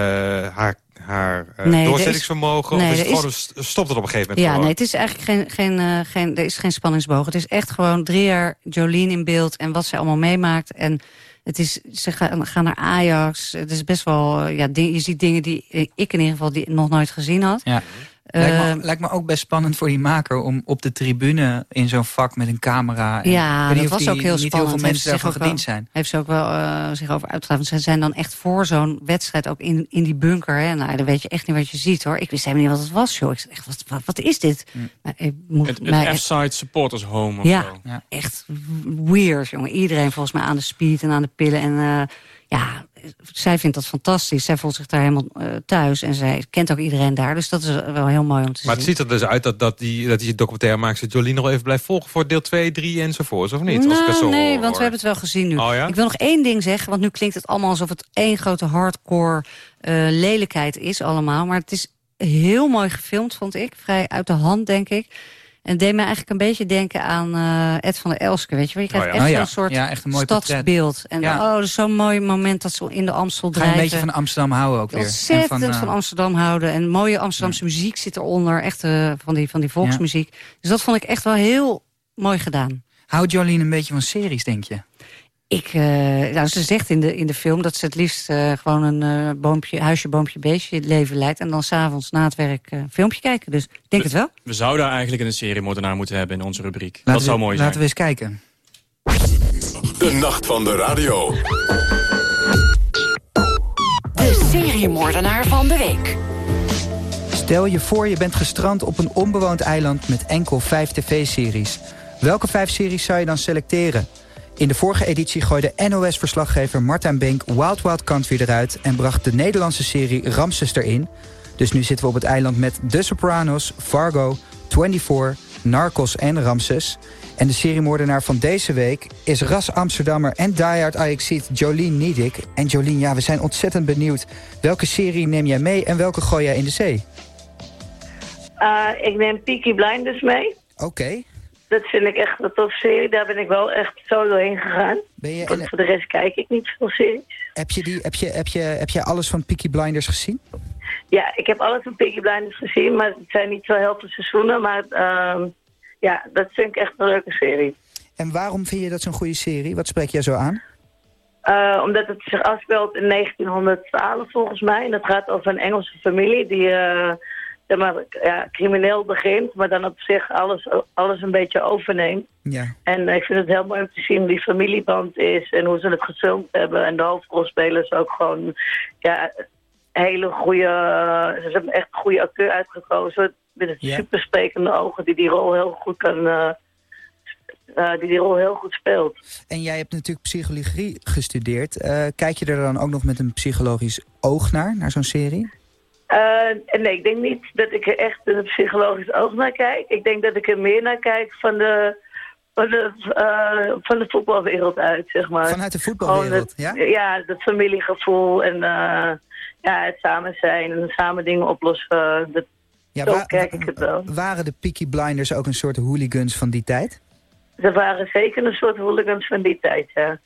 [SPEAKER 14] haar, haar eh,
[SPEAKER 13] Nee, er
[SPEAKER 14] doorzettingsvermogen?
[SPEAKER 13] is-
[SPEAKER 14] of is het
[SPEAKER 13] er
[SPEAKER 14] gewoon, stopt het op een gegeven moment
[SPEAKER 13] Ja,
[SPEAKER 14] gewoon?
[SPEAKER 13] nee, het is eigenlijk geen, geen, eh, geen, er is geen spanningsboog. Het is echt gewoon drie jaar Jolien in beeld en wat ze allemaal meemaakt. En het is, ze gaan, gaan naar Ajax. Het is best wel, ja, ding- je ziet dingen die ik in ieder geval die nog nooit gezien had.
[SPEAKER 6] Ja. Lijkt
[SPEAKER 13] Eh,
[SPEAKER 6] me, lijkt me ook best spannend voor die maker om op de tribune in zo'n vak met een camera. en-
[SPEAKER 13] Ja, dat was
[SPEAKER 6] die-
[SPEAKER 13] ook heel
[SPEAKER 6] niet
[SPEAKER 13] spannend.
[SPEAKER 6] heel veel mensen daarvan gediend zijn.
[SPEAKER 13] Heeft ze ook wel eh, zich over uitgelaten. Ze zijn dan echt voor zo'n wedstrijd ook in, in die bunker. Hè. Nou, dan weet je echt niet wat je ziet hoor. Ik wist helemaal niet wat het was, joh. Ik zei echt, wat, wat, wat is dit? Maar ik moet
[SPEAKER 15] Het,
[SPEAKER 13] mij
[SPEAKER 15] het
[SPEAKER 13] echt-
[SPEAKER 15] F-side supporters home of
[SPEAKER 13] Ja,
[SPEAKER 15] zo.
[SPEAKER 6] Ja.
[SPEAKER 13] echt weird, jongen. Iedereen volgens mij aan de speed en aan de pillen. En eh, ja, zij vindt dat fantastisch. Zij voelt zich daar helemaal eh, thuis. En zij kent ook iedereen daar. Dus dat is wel heel mooi om te
[SPEAKER 14] Maar het
[SPEAKER 13] zien.
[SPEAKER 14] ziet er dus uit dat, dat, die, dat die documentaire maakt... dat Jolien nog even blijft volgen voor deel 2, 3 enzovoorts, of niet? Als
[SPEAKER 13] Nou, nee,
[SPEAKER 14] hoor.
[SPEAKER 13] want we hebben het wel gezien nu.
[SPEAKER 14] Oh ja?
[SPEAKER 13] Ik wil nog één ding zeggen, want nu klinkt het allemaal alsof het één grote hardcore eh, lelijkheid is allemaal. Maar het is heel mooi gefilmd, vond ik. Vrij uit de hand, denk ik. En deed me eigenlijk een beetje denken aan eh, Ed van der Elske, weet je wel. Je krijgt
[SPEAKER 6] Oh ja.
[SPEAKER 13] echt
[SPEAKER 6] Oh ja.
[SPEAKER 13] zo'n soort
[SPEAKER 6] Ja, echt een mooi portret.
[SPEAKER 13] stadsbeeld. En
[SPEAKER 6] Ja.
[SPEAKER 13] oh, zo'n mooi moment dat ze in de Amstel
[SPEAKER 6] Ga
[SPEAKER 13] drijven.
[SPEAKER 6] een beetje van Amsterdam houden ook weer. En
[SPEAKER 13] Ontzettend van,
[SPEAKER 6] eh,
[SPEAKER 13] Amsterdam houden. En mooie Amsterdamse muziek zit eronder. Echt eh, van, die, van die volksmuziek. Dus dat vond ik echt wel heel mooi gedaan.
[SPEAKER 6] Houdt Jolien een beetje van series, denk je?
[SPEAKER 13] Ik, eh, nou, ze zegt in de, in de film dat ze het liefst eh, gewoon een eh, boompje, huisje, boompje, beestje leven leidt. En dan s'avonds na het werk eh, een filmpje kijken. Dus ik denk het wel.
[SPEAKER 15] We zouden eigenlijk een serie moordenaar moeten hebben in onze rubriek.
[SPEAKER 6] Laten
[SPEAKER 15] dat zou mooi
[SPEAKER 6] Laten
[SPEAKER 15] zijn.
[SPEAKER 6] we eens kijken.
[SPEAKER 2] De nacht van de radio.
[SPEAKER 4] De seriemoordenaar van de week.
[SPEAKER 6] Stel je voor je bent gestrand op een onbewoond eiland met enkel vijf tv-series. Welke vijf series zou je dan selecteren? In de vorige editie gooide NOS-verslaggever Martijn Bink Wild Wild Country eruit... en bracht de Nederlandse serie Ramses erin. Dus nu zitten we op het eiland met The Sopranos, Fargo, 24, Narcos en Ramses. En de seriemoordenaar van deze week is ras Amsterdammer en diehard Ajaxiet Jolien Niedik. En Jolien, ja, we zijn ontzettend benieuwd. Welke serie neem jij mee en welke gooi jij in de zee?
[SPEAKER 16] Uh, ik neem Peaky Blinders mee.
[SPEAKER 6] Oké.
[SPEAKER 16] Dat vind ik echt een tof serie. Daar ben ik wel echt zo doorheen gegaan.
[SPEAKER 6] Ben je
[SPEAKER 16] Want voor de rest kijk ik niet veel series.
[SPEAKER 6] Heb je, die, heb, je, heb, je, heb je alles van Peaky Blinders gezien?
[SPEAKER 16] Ja, ik heb alles van Peaky Blinders gezien. Maar het zijn niet zo heel veel seizoenen. Maar uh, ja, dat vind ik echt een leuke serie.
[SPEAKER 6] En waarom vind je dat zo'n goede serie? Wat spreek jij zo aan?
[SPEAKER 16] Uh, omdat het zich afspeelt in 1912 volgens mij. En het gaat over een Engelse familie die uh, zeg maar, ja, crimineel begint. Maar dan op zich alles, alles een beetje overneemt.
[SPEAKER 6] Ja.
[SPEAKER 16] En ik vind het heel mooi om te zien hoe die familieband is. En hoe ze het gefilmd hebben. En de hoofdrolspelers ook gewoon ja, hele goede... Ze hebben echt een goede acteur uitgekozen. Met
[SPEAKER 6] Ja.
[SPEAKER 16] super sprekende ogen die die rol heel goed kan... Uh, uh, die die rol heel goed speelt.
[SPEAKER 6] En jij hebt natuurlijk psychologie gestudeerd. Uh, kijk je er dan ook nog met een psychologisch oog naar, naar zo'n serie?
[SPEAKER 16] Uh, nee, ik denk niet dat ik er echt een psychologisch oog naar kijk. Ik denk dat ik er meer naar kijk van de, van de, uh, van de voetbalwereld uit, zeg maar.
[SPEAKER 6] Vanuit de voetbalwereld,
[SPEAKER 16] het,
[SPEAKER 6] ja?
[SPEAKER 16] Ja, het familiegevoel en uh, ja, het samen zijn en samen dingen oplossen. Dat,
[SPEAKER 6] ja,
[SPEAKER 16] zo kijk ik het wel.
[SPEAKER 6] Waren de Peaky Blinders ook een soort hooligans van die tijd?
[SPEAKER 16] Ze waren zeker een soort hooligans van die tijd, ja.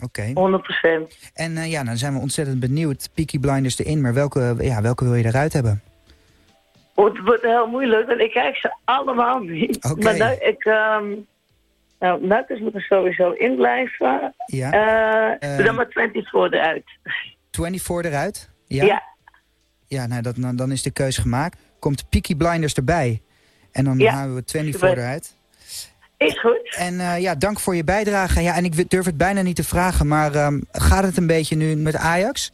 [SPEAKER 6] Oké.
[SPEAKER 16] Okay. 100%.
[SPEAKER 6] En uh, ja, dan zijn we ontzettend benieuwd. Peaky Blinders erin, maar welke, ja, welke wil je eruit hebben?
[SPEAKER 16] Het wordt heel moeilijk, want ik kijk ze allemaal niet.
[SPEAKER 6] Okay.
[SPEAKER 16] Maar nou, ik... Um, nou, Nukkers moeten sowieso in blijven.
[SPEAKER 6] Ja.
[SPEAKER 16] Uh, uh, dan maar 24 eruit.
[SPEAKER 6] 24 eruit?
[SPEAKER 17] Ja?
[SPEAKER 16] Ja.
[SPEAKER 17] Ja, nou, dat, dan, dan is de keus gemaakt. Komt Peaky Blinders erbij. En dan
[SPEAKER 16] Ja.
[SPEAKER 17] houden we 24
[SPEAKER 16] Super.
[SPEAKER 17] eruit.
[SPEAKER 16] Is goed.
[SPEAKER 17] En eh, ja, dank voor je bijdrage. Ja, en ik durf het bijna niet te vragen, maar ehm, gaat het een beetje nu met Ajax?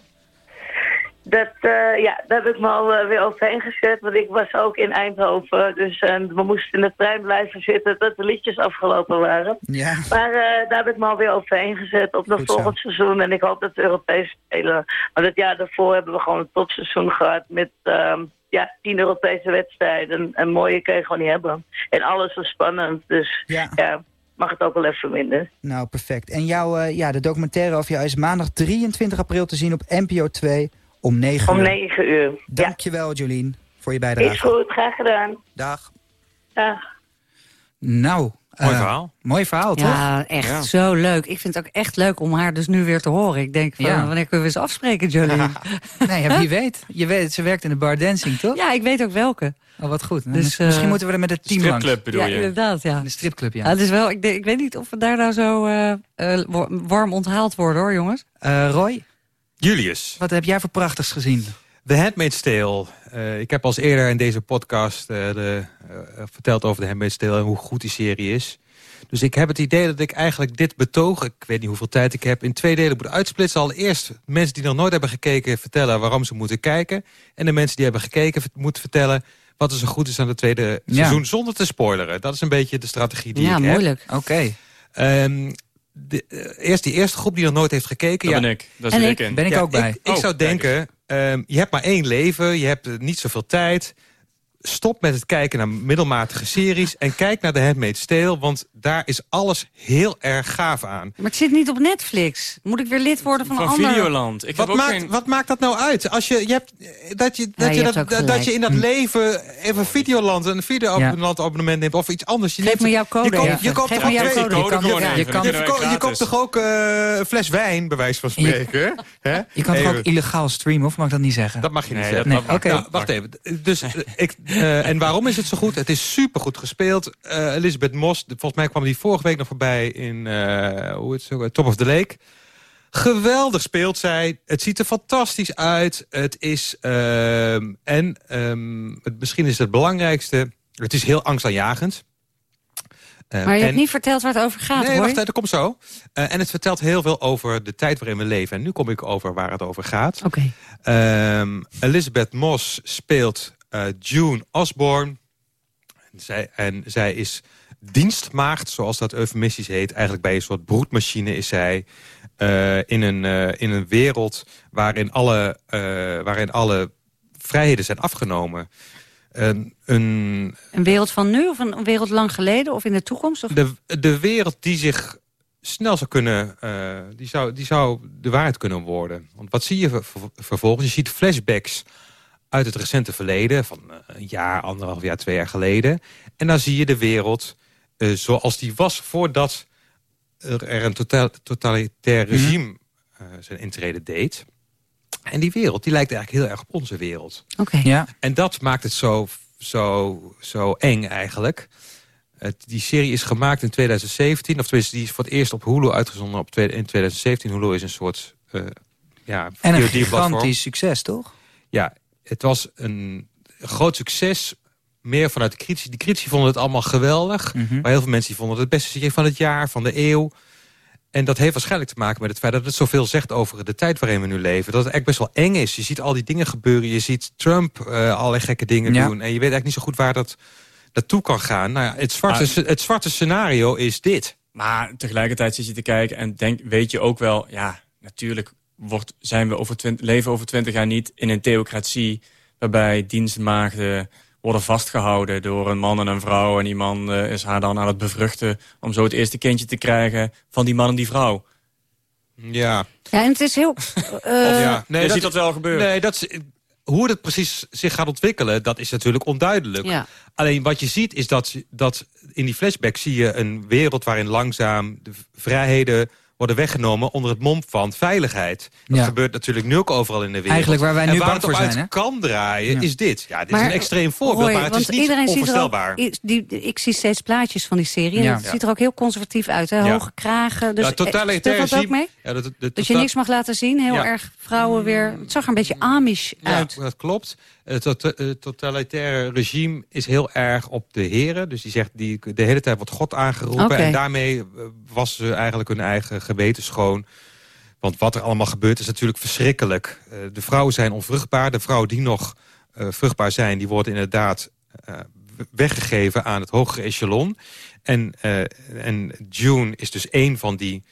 [SPEAKER 16] Dat, eh, ja, daar heb ik me al eh, weer overheen gezet. Want ik was ook in Eindhoven. Dus eh, we moesten in de trein blijven zitten tot de liedjes afgelopen waren.
[SPEAKER 17] Ja.
[SPEAKER 16] Maar daar heb ik me alweer overheen gezet op
[SPEAKER 17] zo.
[SPEAKER 16] volgend seizoen. En ik hoop dat de Europees spelen. Want het jaar daarvoor hebben we gewoon een topseizoen gehad. Met ehm, ja, tien Europese wedstrijden. En mooie kun je gewoon niet hebben. En alles was spannend. Dus ja, mag het ook wel even minder.
[SPEAKER 17] Nou, perfect. En jouw, eh, ja, de documentaire over jou is maandag 23 april te zien op NPO 2 om 9
[SPEAKER 16] Om
[SPEAKER 17] uur.
[SPEAKER 16] 9 uur.
[SPEAKER 17] Dankjewel, Jolien, voor je bijdrage.
[SPEAKER 16] Is goed, graag gedaan.
[SPEAKER 17] Dag.
[SPEAKER 16] Dag.
[SPEAKER 17] Nou.
[SPEAKER 14] Mooi
[SPEAKER 17] eh,
[SPEAKER 14] verhaal.
[SPEAKER 17] Mooi verhaal, toch?
[SPEAKER 13] Ja, echt zo leuk. Ik vind het ook echt leuk om haar dus nu weer te horen. Ik denk, van,
[SPEAKER 17] Ja.
[SPEAKER 13] wanneer kunnen we eens afspreken, Jolien? (laughs)
[SPEAKER 17] Nee, ja, wie weet. Je weet, ze werkt in de bar dancing, toch?
[SPEAKER 13] Ja, ik weet ook welke.
[SPEAKER 17] Oh, wat goed.
[SPEAKER 13] Dus,
[SPEAKER 17] Dus,
[SPEAKER 13] eh,
[SPEAKER 17] Misschien moeten we er met het team langs.
[SPEAKER 15] Stripclub bedoel
[SPEAKER 13] ja,
[SPEAKER 15] je?
[SPEAKER 13] inderdaad, ja.
[SPEAKER 17] De stripclub, ja.
[SPEAKER 13] Ja, het is wel, ik, denk- ik weet niet of we daar nou zo eh, wa- warm onthaald worden, hoor, jongens.
[SPEAKER 17] Eh, Roy,
[SPEAKER 14] Julius.
[SPEAKER 17] wat heb jij voor prachtigs gezien?
[SPEAKER 14] The Handmaid's Tale. Eh, ik heb als eerder in deze podcast eh, de, eh, verteld over The Handmaid's Tale... en hoe goed die serie is. Dus ik heb het idee dat ik eigenlijk dit betoog... ik weet niet hoeveel tijd ik heb... in twee delen moet uitsplitsen. Allereerst mensen die nog nooit hebben gekeken... vertellen waarom ze moeten kijken. En de mensen die hebben gekeken moeten vertellen... wat er zo goed is aan het tweede
[SPEAKER 17] Ja.
[SPEAKER 14] seizoen... zonder te spoileren. Dat is een beetje de strategie die
[SPEAKER 13] Ja,
[SPEAKER 14] ik heb.
[SPEAKER 13] moeilijk.
[SPEAKER 17] Oké.
[SPEAKER 14] Ehm, de, eerst die eerste groep die nog nooit heeft gekeken.
[SPEAKER 15] Dat
[SPEAKER 14] ja,
[SPEAKER 15] ben ik. Daar
[SPEAKER 13] En
[SPEAKER 15] zit
[SPEAKER 13] ik.
[SPEAKER 17] Ben ik
[SPEAKER 14] ja,
[SPEAKER 17] ook bij.
[SPEAKER 14] Ik, ik
[SPEAKER 15] Oh,
[SPEAKER 14] zou denken, ehm, je hebt maar één leven, je hebt eh, niet zoveel tijd. Stop met het kijken naar middelmatige series en kijk naar de Handmaid's Tale, want daar is alles heel erg gaaf aan.
[SPEAKER 13] Maar het zit niet op Netflix. Moet ik weer lid worden van,
[SPEAKER 15] Van
[SPEAKER 13] een ander...
[SPEAKER 15] Videoland. Ik
[SPEAKER 14] Wat
[SPEAKER 15] heb ook
[SPEAKER 14] maakt,
[SPEAKER 15] geen...
[SPEAKER 14] wat maakt dat nou uit? Als je, je hebt, eh, dat, je, dat,
[SPEAKER 13] je
[SPEAKER 14] je dat, je in dat leven even Videoland, een Videoland abonnement neemt of iets anders. Je
[SPEAKER 13] Geef
[SPEAKER 14] neemt-
[SPEAKER 13] me jouw code
[SPEAKER 14] Je je koopt
[SPEAKER 13] Geef
[SPEAKER 14] toch
[SPEAKER 13] me jouw code.
[SPEAKER 17] Je
[SPEAKER 15] kan
[SPEAKER 17] je kan-
[SPEAKER 14] je, je koopt toch ook eh, een fles wijn, bij wijze van
[SPEAKER 17] Je-
[SPEAKER 14] spreken? Hè?
[SPEAKER 17] Je kan toch ook illegaal streamen, of mag ik dat niet zeggen?
[SPEAKER 14] Dat mag je niet
[SPEAKER 15] Nee,
[SPEAKER 14] zeggen. Nou, wacht even. Dus, eh, ik, eh, en waarom is het zo goed? Het is supergoed gespeeld. Eh Elizabeth Moss, volgens mij kwam die vorige week nog voorbij in eh, hoe het zo, Top of the Lake. Geweldig speelt zij. Het ziet er fantastisch uit. Het is, ehm, en ehm, het, misschien is het belangrijkste, het is heel angstaanjagend.
[SPEAKER 13] Maar je
[SPEAKER 14] en-
[SPEAKER 13] hebt niet verteld waar het over gaat,
[SPEAKER 14] nee,
[SPEAKER 13] hoor.
[SPEAKER 14] wacht, dat komt zo. En het vertelt heel veel over de tijd waarin we leven. En nu kom ik over waar het over gaat.
[SPEAKER 13] Oké.
[SPEAKER 14] Ehm, Elizabeth Moss speelt June Osborne. En zij, en zij is dienstmaagd, zoals dat eufemistisch heet. Eigenlijk bij een soort broedmachine is zij... eh, in, een, eh, in een wereld waarin alle, eh, waarin alle vrijheden zijn afgenomen. Een, een,
[SPEAKER 13] Een wereld van nu of een, wereld lang geleden of in de toekomst? Of...
[SPEAKER 14] de, de wereld die zich snel zou kunnen... eh, die, zou, die zou de waarheid kunnen worden. Want wat zie je ver- ver- vervolgens? Je ziet flashbacks uit het recente verleden... van eh, een jaar, anderhalf jaar, twee jaar geleden. En dan zie je de wereld eh, zoals die was... voordat er een totaal, totalitair
[SPEAKER 17] Mhm.
[SPEAKER 14] regime eh, zijn intrede deed. En die wereld die lijkt eigenlijk heel erg op onze wereld.
[SPEAKER 13] Oké.
[SPEAKER 17] Ja.
[SPEAKER 14] En dat maakt het zo, zo, zo eng eigenlijk. Het, die serie is gemaakt in 2017. Of tenminste, die is voor het eerst op Hulu uitgezonden op tweede- in 2017. Hulu is een soort uh, ja,
[SPEAKER 17] En een gigantisch succes, toch?
[SPEAKER 14] Ja, het was een groot succes. Meer vanuit de critici. Die critici vonden het allemaal geweldig.
[SPEAKER 17] Mhm.
[SPEAKER 14] Maar heel veel mensen die vonden het het beste van het jaar, van de eeuw. En dat heeft waarschijnlijk te maken met het feit dat het zoveel zegt over de tijd waarin we nu leven. Dat het echt best wel eng is. Je ziet al die dingen gebeuren. Je ziet Trump eh, allerlei gekke dingen
[SPEAKER 17] Ja.
[SPEAKER 14] doen. En je weet eigenlijk niet zo goed waar dat naartoe kan gaan. Nou ja, het, zwarte,
[SPEAKER 15] Maar-
[SPEAKER 14] het zwarte scenario is dit.
[SPEAKER 15] Maar tegelijkertijd zit je te kijken en denk, weet je ook wel... ja, natuurlijk wordt, zijn we over twint- leven over twintig jaar niet in een theocratie... waarbij dienstmaagden worden vastgehouden door een man en een vrouw... en die man eh, is haar dan aan het bevruchten... om zo het eerste kindje te krijgen van die man en die vrouw.
[SPEAKER 14] Ja.
[SPEAKER 13] Ja, en het is heel... (laughs) eh,
[SPEAKER 14] ja.
[SPEAKER 15] je ziet dat wel gebeuren.
[SPEAKER 14] Nee, dat is, hoe het precies zich gaat ontwikkelen, dat is natuurlijk onduidelijk.
[SPEAKER 13] Ja.
[SPEAKER 14] Alleen wat je ziet is dat, dat in die flashback zie je een wereld waarin langzaam de vrijheden worden weggenomen onder het mom van veiligheid. Dat
[SPEAKER 17] Ja.
[SPEAKER 14] gebeurt natuurlijk nu ook overal in de wereld.
[SPEAKER 17] Eigenlijk waar wij nu
[SPEAKER 14] en waar
[SPEAKER 17] bang voor zijn,
[SPEAKER 14] kan draaien,
[SPEAKER 17] Ja.
[SPEAKER 14] is dit. Ja, dit
[SPEAKER 13] Maar,
[SPEAKER 14] is een extreem voorbeeld, maar het is niet
[SPEAKER 13] iedereen ziet er ook-
[SPEAKER 14] onvoorstelbaar.
[SPEAKER 13] die, ik zie steeds plaatjes van die serie.
[SPEAKER 14] Ja.
[SPEAKER 13] En het ziet er ook heel conservatief uit. Hè?
[SPEAKER 14] Ja.
[SPEAKER 13] Hoge kragen. Dus
[SPEAKER 14] Ja,
[SPEAKER 13] eh,
[SPEAKER 14] totalitair
[SPEAKER 13] speelt dat ook mee?
[SPEAKER 14] Ja, dat,
[SPEAKER 13] je niks mag laten zien. Heel
[SPEAKER 14] Ja.
[SPEAKER 13] erg vrouwen weer... Het zag er een beetje Amish uit.
[SPEAKER 14] Ja, dat klopt. Het tot- het totalitaire regime is heel erg op de heren. Dus die zegt, die, de hele tijd wordt God aangeroepen. En daarmee eh, wassen ze eigenlijk hun eigen geweten schoon. Want wat er allemaal gebeurt is natuurlijk verschrikkelijk. Eh, de vrouwen zijn onvruchtbaar. De vrouwen die nog eh, vruchtbaar zijn, die worden inderdaad weggegeven aan het hogere echelon. En, en June is dus één van die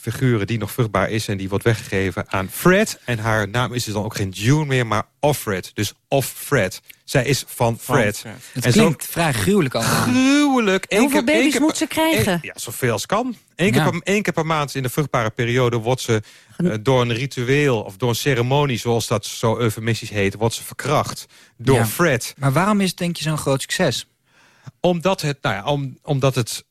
[SPEAKER 14] figuren die nog vruchtbaar is... en die wordt weggegeven aan Fred. En haar naam is dus dan ook geen June meer, maar Offred. Dus Off-Fred. Zij is van
[SPEAKER 17] Van
[SPEAKER 14] Fred.
[SPEAKER 17] Het
[SPEAKER 14] En zo-
[SPEAKER 17] klinkt vrij gruwelijk allemaal.
[SPEAKER 14] Gruwelijk.
[SPEAKER 13] En hoeveel
[SPEAKER 14] keer-
[SPEAKER 13] baby's
[SPEAKER 14] keer
[SPEAKER 13] moet ze krijgen?
[SPEAKER 14] ja, zoveel als kan. Eén keer,
[SPEAKER 17] Ja.
[SPEAKER 14] per, één keer per maand in de vruchtbare periode wordt ze eh, door een ritueel of door een ceremonie, zoals dat zo eufemistisch heet, wordt ze verkracht door
[SPEAKER 17] Ja.
[SPEAKER 14] Fred.
[SPEAKER 17] Maar waarom is het denk je zo'n groot succes?
[SPEAKER 14] Omdat het, nou ja, om, omdat het,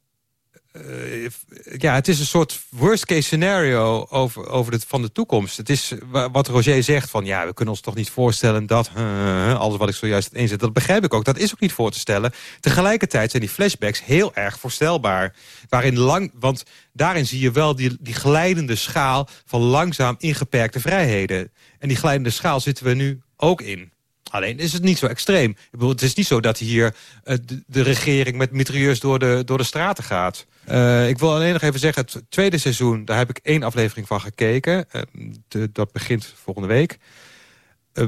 [SPEAKER 14] eh, ja, het is een soort worst case scenario over, over de, van de toekomst. Het is wa- wat Roger zegt van, ja, we kunnen ons toch niet voorstellen dat, eh, alles wat ik zojuist inzet, dat begrijp ik ook. Dat is ook niet voor te stellen. Tegelijkertijd zijn die flashbacks heel erg voorstelbaar. Waarin lang, want daarin zie je wel die, die glijdende schaal van langzaam ingeperkte vrijheden. En die glijdende schaal zitten we nu ook in. Alleen is het niet zo extreem. Ik bedoel, het is niet zo dat hier eh, de, de regering met mitrailleurs door de, door de straten gaat. Eh, ik wil alleen nog even zeggen, het tweede seizoen... daar heb ik één aflevering van gekeken. Eh, de- dat begint volgende week.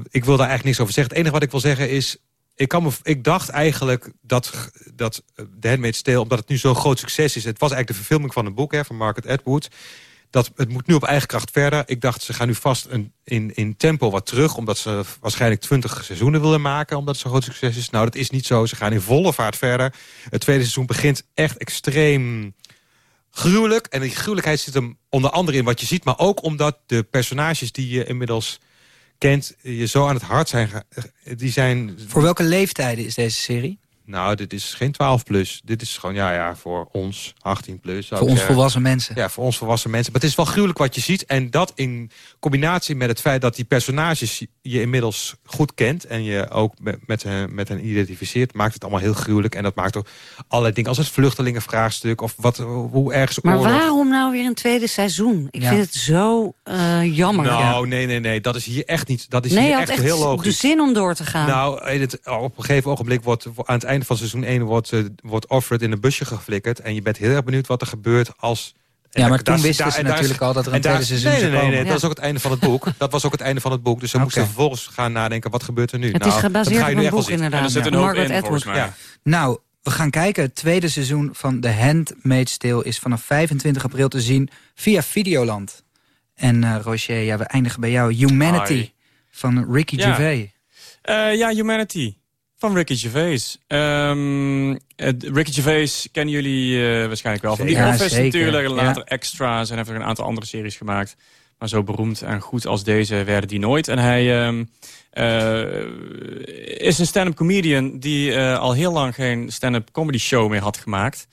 [SPEAKER 14] Ik wil daar eigenlijk niks over zeggen. Het enige wat ik wil zeggen is... Ik, kan ik dacht eigenlijk dat, dat The Handmaid's Tale, omdat het nu zo'n groot succes is... het was eigenlijk de verfilming van een boek hè, van Margaret Atwood... dat het moet nu op eigen kracht verder. Ik dacht, ze gaan nu vast een, in, in tempo wat terug... omdat ze waarschijnlijk 20 seizoenen willen maken... omdat het zo'n groot succes is. Nou, dat is niet zo. Ze gaan in volle vaart verder. Het tweede seizoen begint echt extreem gruwelijk. En die gruwelijkheid zit hem onder andere in wat je ziet... maar ook omdat de personages die je inmiddels kent... je zo aan het hart zijn... ge- Die zijn
[SPEAKER 17] Voor welke leeftijden is deze serie?
[SPEAKER 14] Nou, dit is geen 12 plus. Dit is gewoon, ja, ja, voor ons 18 plus.
[SPEAKER 17] Voor ons
[SPEAKER 14] zeggen.
[SPEAKER 17] volwassen mensen.
[SPEAKER 14] Ja, voor ons volwassen mensen. Maar het is wel gruwelijk wat je ziet. En dat in combinatie met het feit dat die personages je inmiddels goed kent... en je ook met, met, hen, met hen identificeert, maakt het allemaal heel gruwelijk. En dat maakt ook allerlei dingen als het vluchtelingenvraagstuk... of wat, hoe ergens
[SPEAKER 13] Maar
[SPEAKER 14] oorlog...
[SPEAKER 13] waarom nou weer een tweede seizoen? Ik
[SPEAKER 14] Ja.
[SPEAKER 13] vind het zo eh, jammer.
[SPEAKER 14] Nou, nee, nee, nee. Dat is hier echt niet. Dat is
[SPEAKER 13] nee,
[SPEAKER 14] hier echt
[SPEAKER 13] echt
[SPEAKER 14] heel
[SPEAKER 13] de
[SPEAKER 14] logisch.
[SPEAKER 13] zin om door te gaan.
[SPEAKER 14] Nou, in het, op een gegeven ogenblik wordt aan het einde van seizoen 1 wordt, eh, wordt Offred in een busje geflikkerd. En je bent heel erg benieuwd wat er gebeurt als... en
[SPEAKER 17] Ja, maar
[SPEAKER 14] daar-
[SPEAKER 17] toen
[SPEAKER 14] daar-
[SPEAKER 17] wisten ze
[SPEAKER 14] en daar is-
[SPEAKER 17] natuurlijk al dat er een
[SPEAKER 14] en daar-
[SPEAKER 17] tweede seizoen
[SPEAKER 14] nee, nee, nee,
[SPEAKER 17] komen.
[SPEAKER 14] nee, dat
[SPEAKER 17] Ja.
[SPEAKER 14] is ook het einde van het boek. (laughs) Dat was ook het einde van het boek. Dus ze moesten vervolgens gaan nadenken, wat gebeurt er nu?
[SPEAKER 13] Het is
[SPEAKER 14] Nou,
[SPEAKER 13] gebaseerd
[SPEAKER 14] dat ga je
[SPEAKER 13] op
[SPEAKER 14] nu
[SPEAKER 13] een boek
[SPEAKER 14] zien.
[SPEAKER 13] inderdaad.
[SPEAKER 15] En er zit een
[SPEAKER 13] Ja.
[SPEAKER 15] hoop
[SPEAKER 13] Margaret
[SPEAKER 15] in,
[SPEAKER 13] Atwood.
[SPEAKER 15] mij.
[SPEAKER 17] Nou, we gaan kijken. Het tweede seizoen van The Handmaid's Tale is vanaf 25 april te zien via Videoland. En eh, Roger, ja, we eindigen bij jou. Humanity van Ricky
[SPEAKER 15] Ja.
[SPEAKER 17] Gervais.
[SPEAKER 15] Eh, ja, Humanity. Van Ricky Gervais. Ehm, eh, Ricky Gervais kennen jullie eh, waarschijnlijk wel. Van die. Office
[SPEAKER 17] Ja, zeker.
[SPEAKER 15] natuurlijk. Later
[SPEAKER 17] Ja.
[SPEAKER 15] Extras. En heeft er een aantal andere series gemaakt. Maar zo beroemd en goed als deze werden die nooit. En hij ehm, eh, is een stand-up comedian... die eh, al heel lang geen stand-up comedy show meer had gemaakt.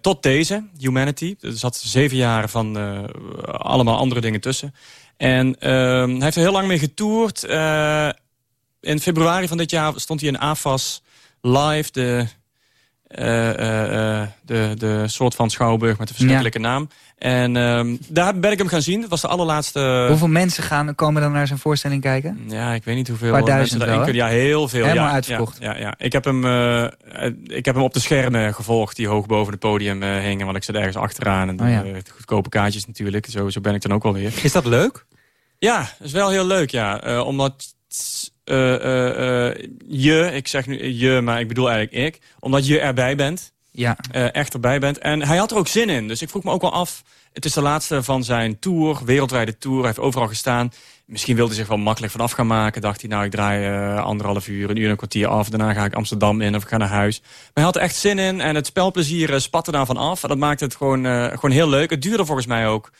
[SPEAKER 15] Tot deze, Humanity. Er zat zeven jaar van allemaal andere dingen tussen. En ehm, hij heeft er heel lang mee getoerd. In februari van dit jaar stond hij in AFAS live. De, eh, eh, eh, de, de soort van schouwburg met de verschrikkelijke naam. En ehm, daar ben ik hem gaan zien. Dat was de allerlaatste...
[SPEAKER 17] Hoeveel mensen gaan, komen dan naar zijn voorstelling kijken?
[SPEAKER 15] Ja, ik weet niet hoeveel
[SPEAKER 17] Paar
[SPEAKER 15] mensen
[SPEAKER 17] duizend
[SPEAKER 15] daarin kunnen. Ja, heel veel.
[SPEAKER 17] Helemaal
[SPEAKER 15] ja,
[SPEAKER 17] uitverkocht.
[SPEAKER 15] Ja, ja, ja. Ik, heb hem, ik heb hem op de schermen gevolgd die hoog boven het podium hingen. Want ik zat ergens achteraan. En
[SPEAKER 17] Oh, ja.
[SPEAKER 15] eh, goedkope kaartjes natuurlijk. Zo, zo ben ik dan ook alweer.
[SPEAKER 14] Is dat leuk?
[SPEAKER 15] Ja, dat is wel heel leuk, ja. Omdat je, ik zeg nu je, maar ik bedoel eigenlijk ik. Omdat je erbij bent.
[SPEAKER 17] Ja.
[SPEAKER 15] eh, echt erbij bent. En hij had er ook zin in. Dus ik vroeg me ook wel af. Het is de laatste van zijn tour, wereldwijde tour. Hij heeft overal gestaan. Misschien wilde hij zich wel makkelijk vanaf gaan maken. Dacht hij, nou, ik draai eh, anderhalf uur, een uur en een kwartier af. Daarna ga ik Amsterdam in of ik ga naar huis. Maar hij had er echt zin in. En het spelplezier eh, spatte daarvan af. En dat maakte het gewoon, eh, gewoon heel leuk. Het duurde volgens mij ook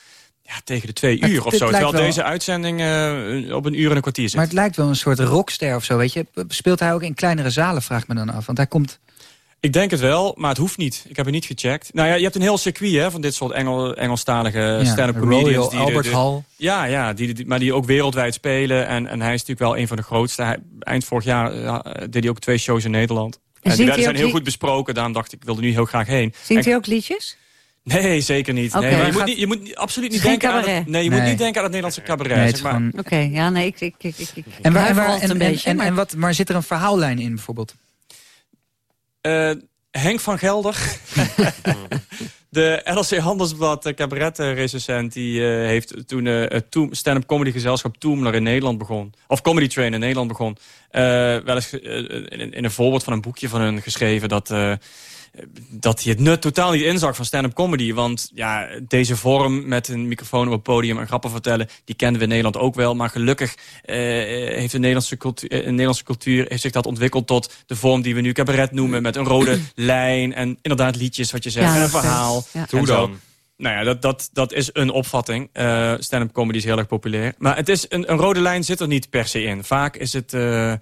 [SPEAKER 15] ja, tegen de twee uur
[SPEAKER 17] het-
[SPEAKER 15] of zo. Terwijl
[SPEAKER 17] wel-
[SPEAKER 15] deze uitzending eh, op een uur en een kwartier zit.
[SPEAKER 17] Maar het lijkt wel een soort rockster of zo, weet je. Speelt hij ook in kleinere zalen, vraag ik me dan af. Want hij komt...
[SPEAKER 15] Ik denk het wel, maar het hoeft niet. Ik heb het niet gecheckt. Nou ja, je hebt een heel circuit hè, van dit soort Engel, Engelstalige
[SPEAKER 17] Ja,
[SPEAKER 15] stand-up
[SPEAKER 17] de
[SPEAKER 15] comedians.
[SPEAKER 17] Royal
[SPEAKER 15] die
[SPEAKER 17] Albert Hall.
[SPEAKER 15] Ja, ja die, die- maar die ook wereldwijd spelen. En, en hij is natuurlijk wel een van de grootste. Hij, eind vorig jaar eh, deed hij ook twee shows in Nederland. En, die werden zijn heel goed besproken. Daarom dacht ik, ik wilde nu heel graag heen.
[SPEAKER 13] Zingt hij ook liedjes?
[SPEAKER 15] Nee, zeker niet. Nee, je, moet niet, je moet niet- absoluut niet denken aan het, nee, je moet niet denken aan het Nederlandse cabaret.
[SPEAKER 17] Nee, het is
[SPEAKER 15] zeg maar.
[SPEAKER 17] gewoon-
[SPEAKER 13] Oké, ja, nee, ik, ik, ik, ik, ik
[SPEAKER 17] En, waar, en, waar,
[SPEAKER 13] een
[SPEAKER 17] en,
[SPEAKER 13] beetje.
[SPEAKER 17] en,
[SPEAKER 13] maar-
[SPEAKER 17] en wat, maar zit er een verhaallijn in bijvoorbeeld?
[SPEAKER 15] Eh, Henk van Gelder, (laughs) de NRC Handelsblad eh, cabaret-recensent... die eh, heeft toen eh, het stand-up comedy gezelschap Toomler in Nederland begon. Of Comedy Train in Nederland begon. eh, wel eens in, in een voorbeeld van een boekje van hun geschreven... dat, eh, dat hij het nut totaal niet inzag van stand-up comedy. Want ja, deze vorm met een microfoon op het podium en grappen vertellen... die kenden we in Nederland ook wel. Maar gelukkig eh, heeft de Nederlandse cultuur, eh, de Nederlandse cultuur heeft zich dat ontwikkeld tot de vorm die we nu cabaret noemen. Met een rode (clears throat) lijn en inderdaad liedjes, wat je zegt,
[SPEAKER 13] Ja,
[SPEAKER 15] en een
[SPEAKER 13] eh,
[SPEAKER 15] verhaal.
[SPEAKER 13] ja.
[SPEAKER 15] En
[SPEAKER 14] Hoe
[SPEAKER 15] zo.
[SPEAKER 14] dan?
[SPEAKER 15] Nou ja, dat, dat, dat is een opvatting. Eh, Stand-up comedy is heel erg populair. Maar het is een, een rode lijn zit er niet per se in. Vaak is het, eh,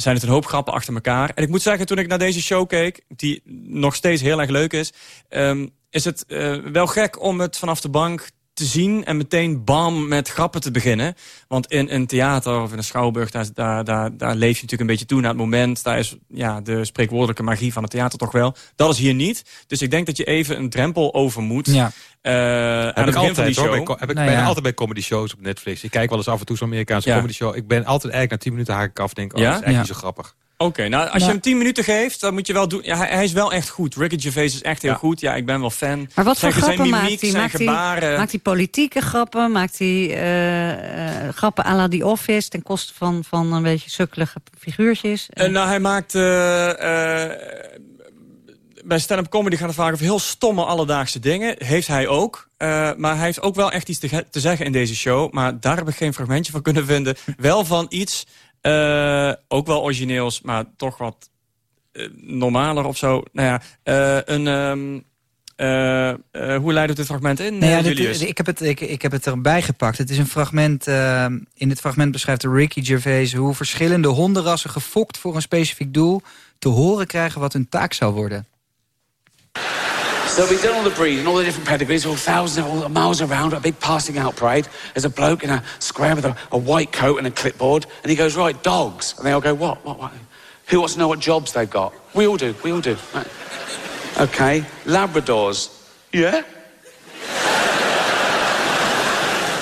[SPEAKER 15] zijn het een hoop grappen achter elkaar. En ik moet zeggen, toen ik naar deze show keek... die nog steeds heel erg leuk is... ehm, is het eh, wel gek om het vanaf de bank te zien... en meteen bam met grappen te beginnen. Want in een theater of in een schouwburg... daar, daar, daar, daar leef je natuurlijk een beetje toe naar het moment. Daar is ja, de spreekwoordelijke magie van het theater toch wel. Dat is hier niet. Dus ik denk dat je even een drempel over moet...
[SPEAKER 17] Ja.
[SPEAKER 15] Eh, aan
[SPEAKER 14] Heb
[SPEAKER 15] het
[SPEAKER 14] ik
[SPEAKER 15] begin van die
[SPEAKER 14] altijd hoor. Bij Heb ik
[SPEAKER 17] Nou
[SPEAKER 14] bijna
[SPEAKER 17] ja.
[SPEAKER 14] altijd bij comedy shows op Netflix. Ik kijk wel eens af en toe zo'n Amerikaanse
[SPEAKER 15] Ja.
[SPEAKER 14] comedy show. Ik ben altijd eigenlijk na 10 minuten haak ik af. Denk, oh,
[SPEAKER 15] Ja?
[SPEAKER 14] dat is echt
[SPEAKER 17] Ja.
[SPEAKER 14] niet zo grappig.
[SPEAKER 15] Oké, nou als je hem 10 minuten geeft, dan moet je wel doen. Ja, hij, hij is wel echt goed. Ricky Gervais is echt heel
[SPEAKER 14] Ja.
[SPEAKER 15] goed. Ja, ik ben wel fan.
[SPEAKER 13] Maar wat voor
[SPEAKER 15] zijn,
[SPEAKER 13] grappen
[SPEAKER 15] zijn mimiek,
[SPEAKER 13] maakt hij?
[SPEAKER 15] zijn
[SPEAKER 13] Maakt hij,
[SPEAKER 15] gebaren.
[SPEAKER 13] maakt hij politieke grappen? Maakt hij eh, eh, grappen à la The Office... ten koste van, van een beetje sukkelige figuurtjes?
[SPEAKER 15] En nou, hij maakt... eh, eh, bij stand-up comedy gaat het vaak over heel stomme alledaagse dingen. Heeft hij ook. Eh, maar hij heeft ook wel echt iets te, te zeggen in deze show. Maar daar heb ik geen fragmentje van kunnen vinden. wel van iets, eh, ook wel origineels, maar toch wat eh, normaler of zo. Nou ja, eh, een... ehm, eh, eh, hoe leidt het dit fragment in,
[SPEAKER 17] ja,
[SPEAKER 15] eh,
[SPEAKER 17] dit- ik, heb het, ik, ik heb het erbij gepakt. Het is een fragment. eh, in dit fragment beschrijft Ricky Gervais hoe verschillende hondenrassen gefokt voor een specifiek doel te horen krijgen wat hun taak zou worden.
[SPEAKER 18] So we've done all the breeds and all the different pedigrees, all thousands, all the miles around, a big passing out parade. There's a bloke in a square with a, a white coat and a clipboard, and he goes, right, dogs. And they all go, what, what, what? Who wants to know what jobs they've got? We all do, we all do. Right. Okay, Labradors. Yeah?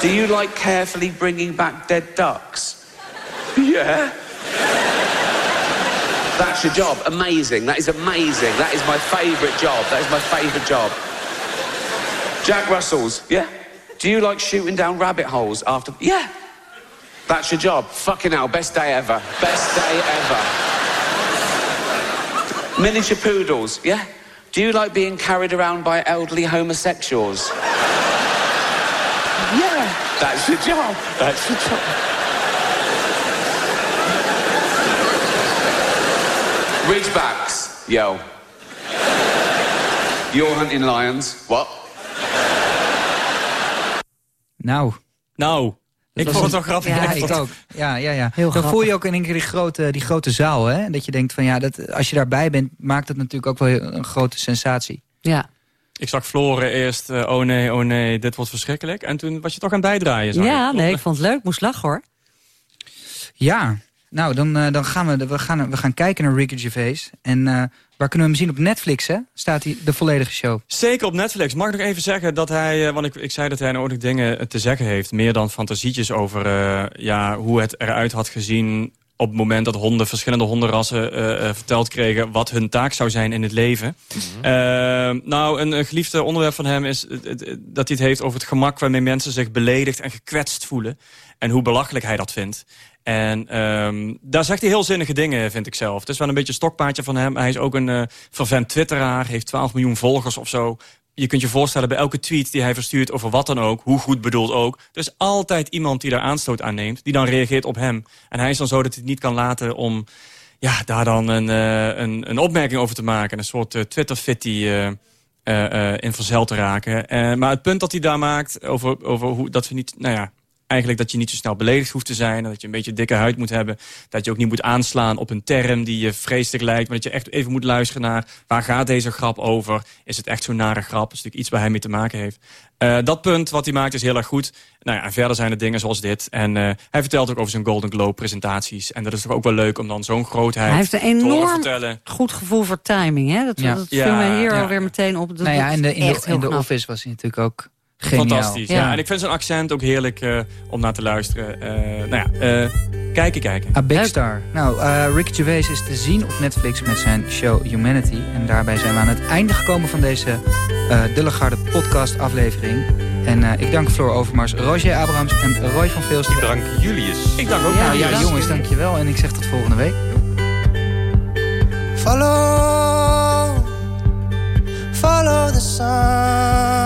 [SPEAKER 18] do you like carefully bringing back dead ducks? (laughs) Yeah. That's your job. Amazing. That is amazing. That is my favourite job. That is my favourite job. Jack Russells. Yeah. Do you like shooting down rabbit holes after? Yeah. That's your job. Fucking hell. Best day ever. Best day ever. Miniature poodles. Yeah. Do you like being carried around by elderly homosexuals? Yeah. That's your job. That's your job. Ridgebacks. Yo. You're hunting lions. What?
[SPEAKER 17] Nou.
[SPEAKER 15] Nou, ik
[SPEAKER 17] Dat
[SPEAKER 15] vond het wel
[SPEAKER 17] een-
[SPEAKER 15] grappig.
[SPEAKER 17] Ja,
[SPEAKER 15] Ik vond
[SPEAKER 17] ik
[SPEAKER 15] het-
[SPEAKER 17] ook. Ja, ja, ja.
[SPEAKER 13] Heel
[SPEAKER 17] Dan
[SPEAKER 13] grappig.
[SPEAKER 17] voel je ook in één keer die grote, die grote zaal. Hè? Dat je denkt van ja, dat, als je daarbij bent, maakt het natuurlijk ook wel een grote sensatie.
[SPEAKER 13] Ja.
[SPEAKER 15] Ik zag Floren eerst, eh, oh nee, oh nee, dit wordt verschrikkelijk. En toen was je toch aan het bijdraaien.
[SPEAKER 13] Ja,
[SPEAKER 15] ik.
[SPEAKER 13] nee, ik vond het leuk. Moest lachen, hoor.
[SPEAKER 17] Ja, nou dan, eh, dan gaan we, we, gaan, we gaan kijken naar Ricky Gervais. En eh, waar kunnen we hem zien? Op Netflix, hè? Staat hij de volledige show.
[SPEAKER 15] Zeker op Netflix. Mag ik nog even zeggen dat hij, eh, want ik, ik zei dat hij ook dingen te zeggen heeft. Meer dan fantasietjes over eh, ja, hoe het eruit had gezien op het moment dat honden, verschillende hondenrassen eh, eh, verteld kregen wat hun taak zou zijn in het leven. Eh, nou, een, een geliefde onderwerp van hem is dat hij het heeft over het gemak waarmee mensen zich beledigd en gekwetst voelen. En hoe belachelijk hij dat vindt. En ehm, daar zegt hij heel zinnige dingen, vind ik zelf. Het is wel een beetje een stokpaardje van hem. Hij is ook een eh fervent twitteraar, heeft 12 miljoen volgers of zo. Je kunt je voorstellen bij elke tweet die hij verstuurt over wat dan ook, hoe goed bedoeld ook. Is altijd iemand die daar aanstoot aan neemt, die dan reageert op hem. En hij is dan zo dat hij het niet kan laten om ja, daar dan een, eh, een, een opmerking over te maken. Een soort eh, Twitter-fitty eh, in verzeld te raken. Maar het punt dat hij daar maakt over, over hoe, dat we niet... Nou ja, eigenlijk dat je niet zo snel beledigd hoeft te zijn. En dat je een beetje dikke huid moet hebben. Dat je ook niet moet aanslaan op een term die je vreselijk lijkt. Maar dat je echt even moet luisteren naar... waar gaat deze grap over? Is het echt zo'n nare grap? Dat is natuurlijk iets waar hij mee te maken heeft. Uh, dat punt wat hij maakt is heel erg goed. Nou ja, en verder zijn er dingen zoals dit. En uh, hij vertelt ook over zijn Golden Globe presentaties. En dat is toch ook wel leuk om dan zo'n grootheid
[SPEAKER 13] hij heeft een enorm
[SPEAKER 15] vertellen.
[SPEAKER 13] goed gevoel voor timing. Hè? Dat,
[SPEAKER 6] Ja.
[SPEAKER 13] dat
[SPEAKER 15] Ja,
[SPEAKER 13] viel mij hier
[SPEAKER 15] ja.
[SPEAKER 13] alweer meteen op. Dat,
[SPEAKER 6] nou ja, in de, in de, in de. Office was hij natuurlijk ook geniaal.
[SPEAKER 15] Fantastisch. Ja.
[SPEAKER 13] Ja.
[SPEAKER 15] En ik vind zijn accent ook heerlijk eh, om naar te luisteren. Eh, nou ja, eh, kijken, kijken.
[SPEAKER 6] A Big Star. Nou, eh Ricky Gervais is te zien op Netflix met zijn show Humanity. En daarbij zijn we aan het einde gekomen van deze eh Dullegarde podcast aflevering. En eh, ik dank Floor Overmars, Roger Abrahams en Roy van Veelst. Ik
[SPEAKER 14] dank Julius.
[SPEAKER 15] Ik dank ook
[SPEAKER 6] Ja,
[SPEAKER 15] Julius.
[SPEAKER 6] ja jongens, dankjewel. En ik zeg tot volgende week.
[SPEAKER 7] Follow, follow the sun,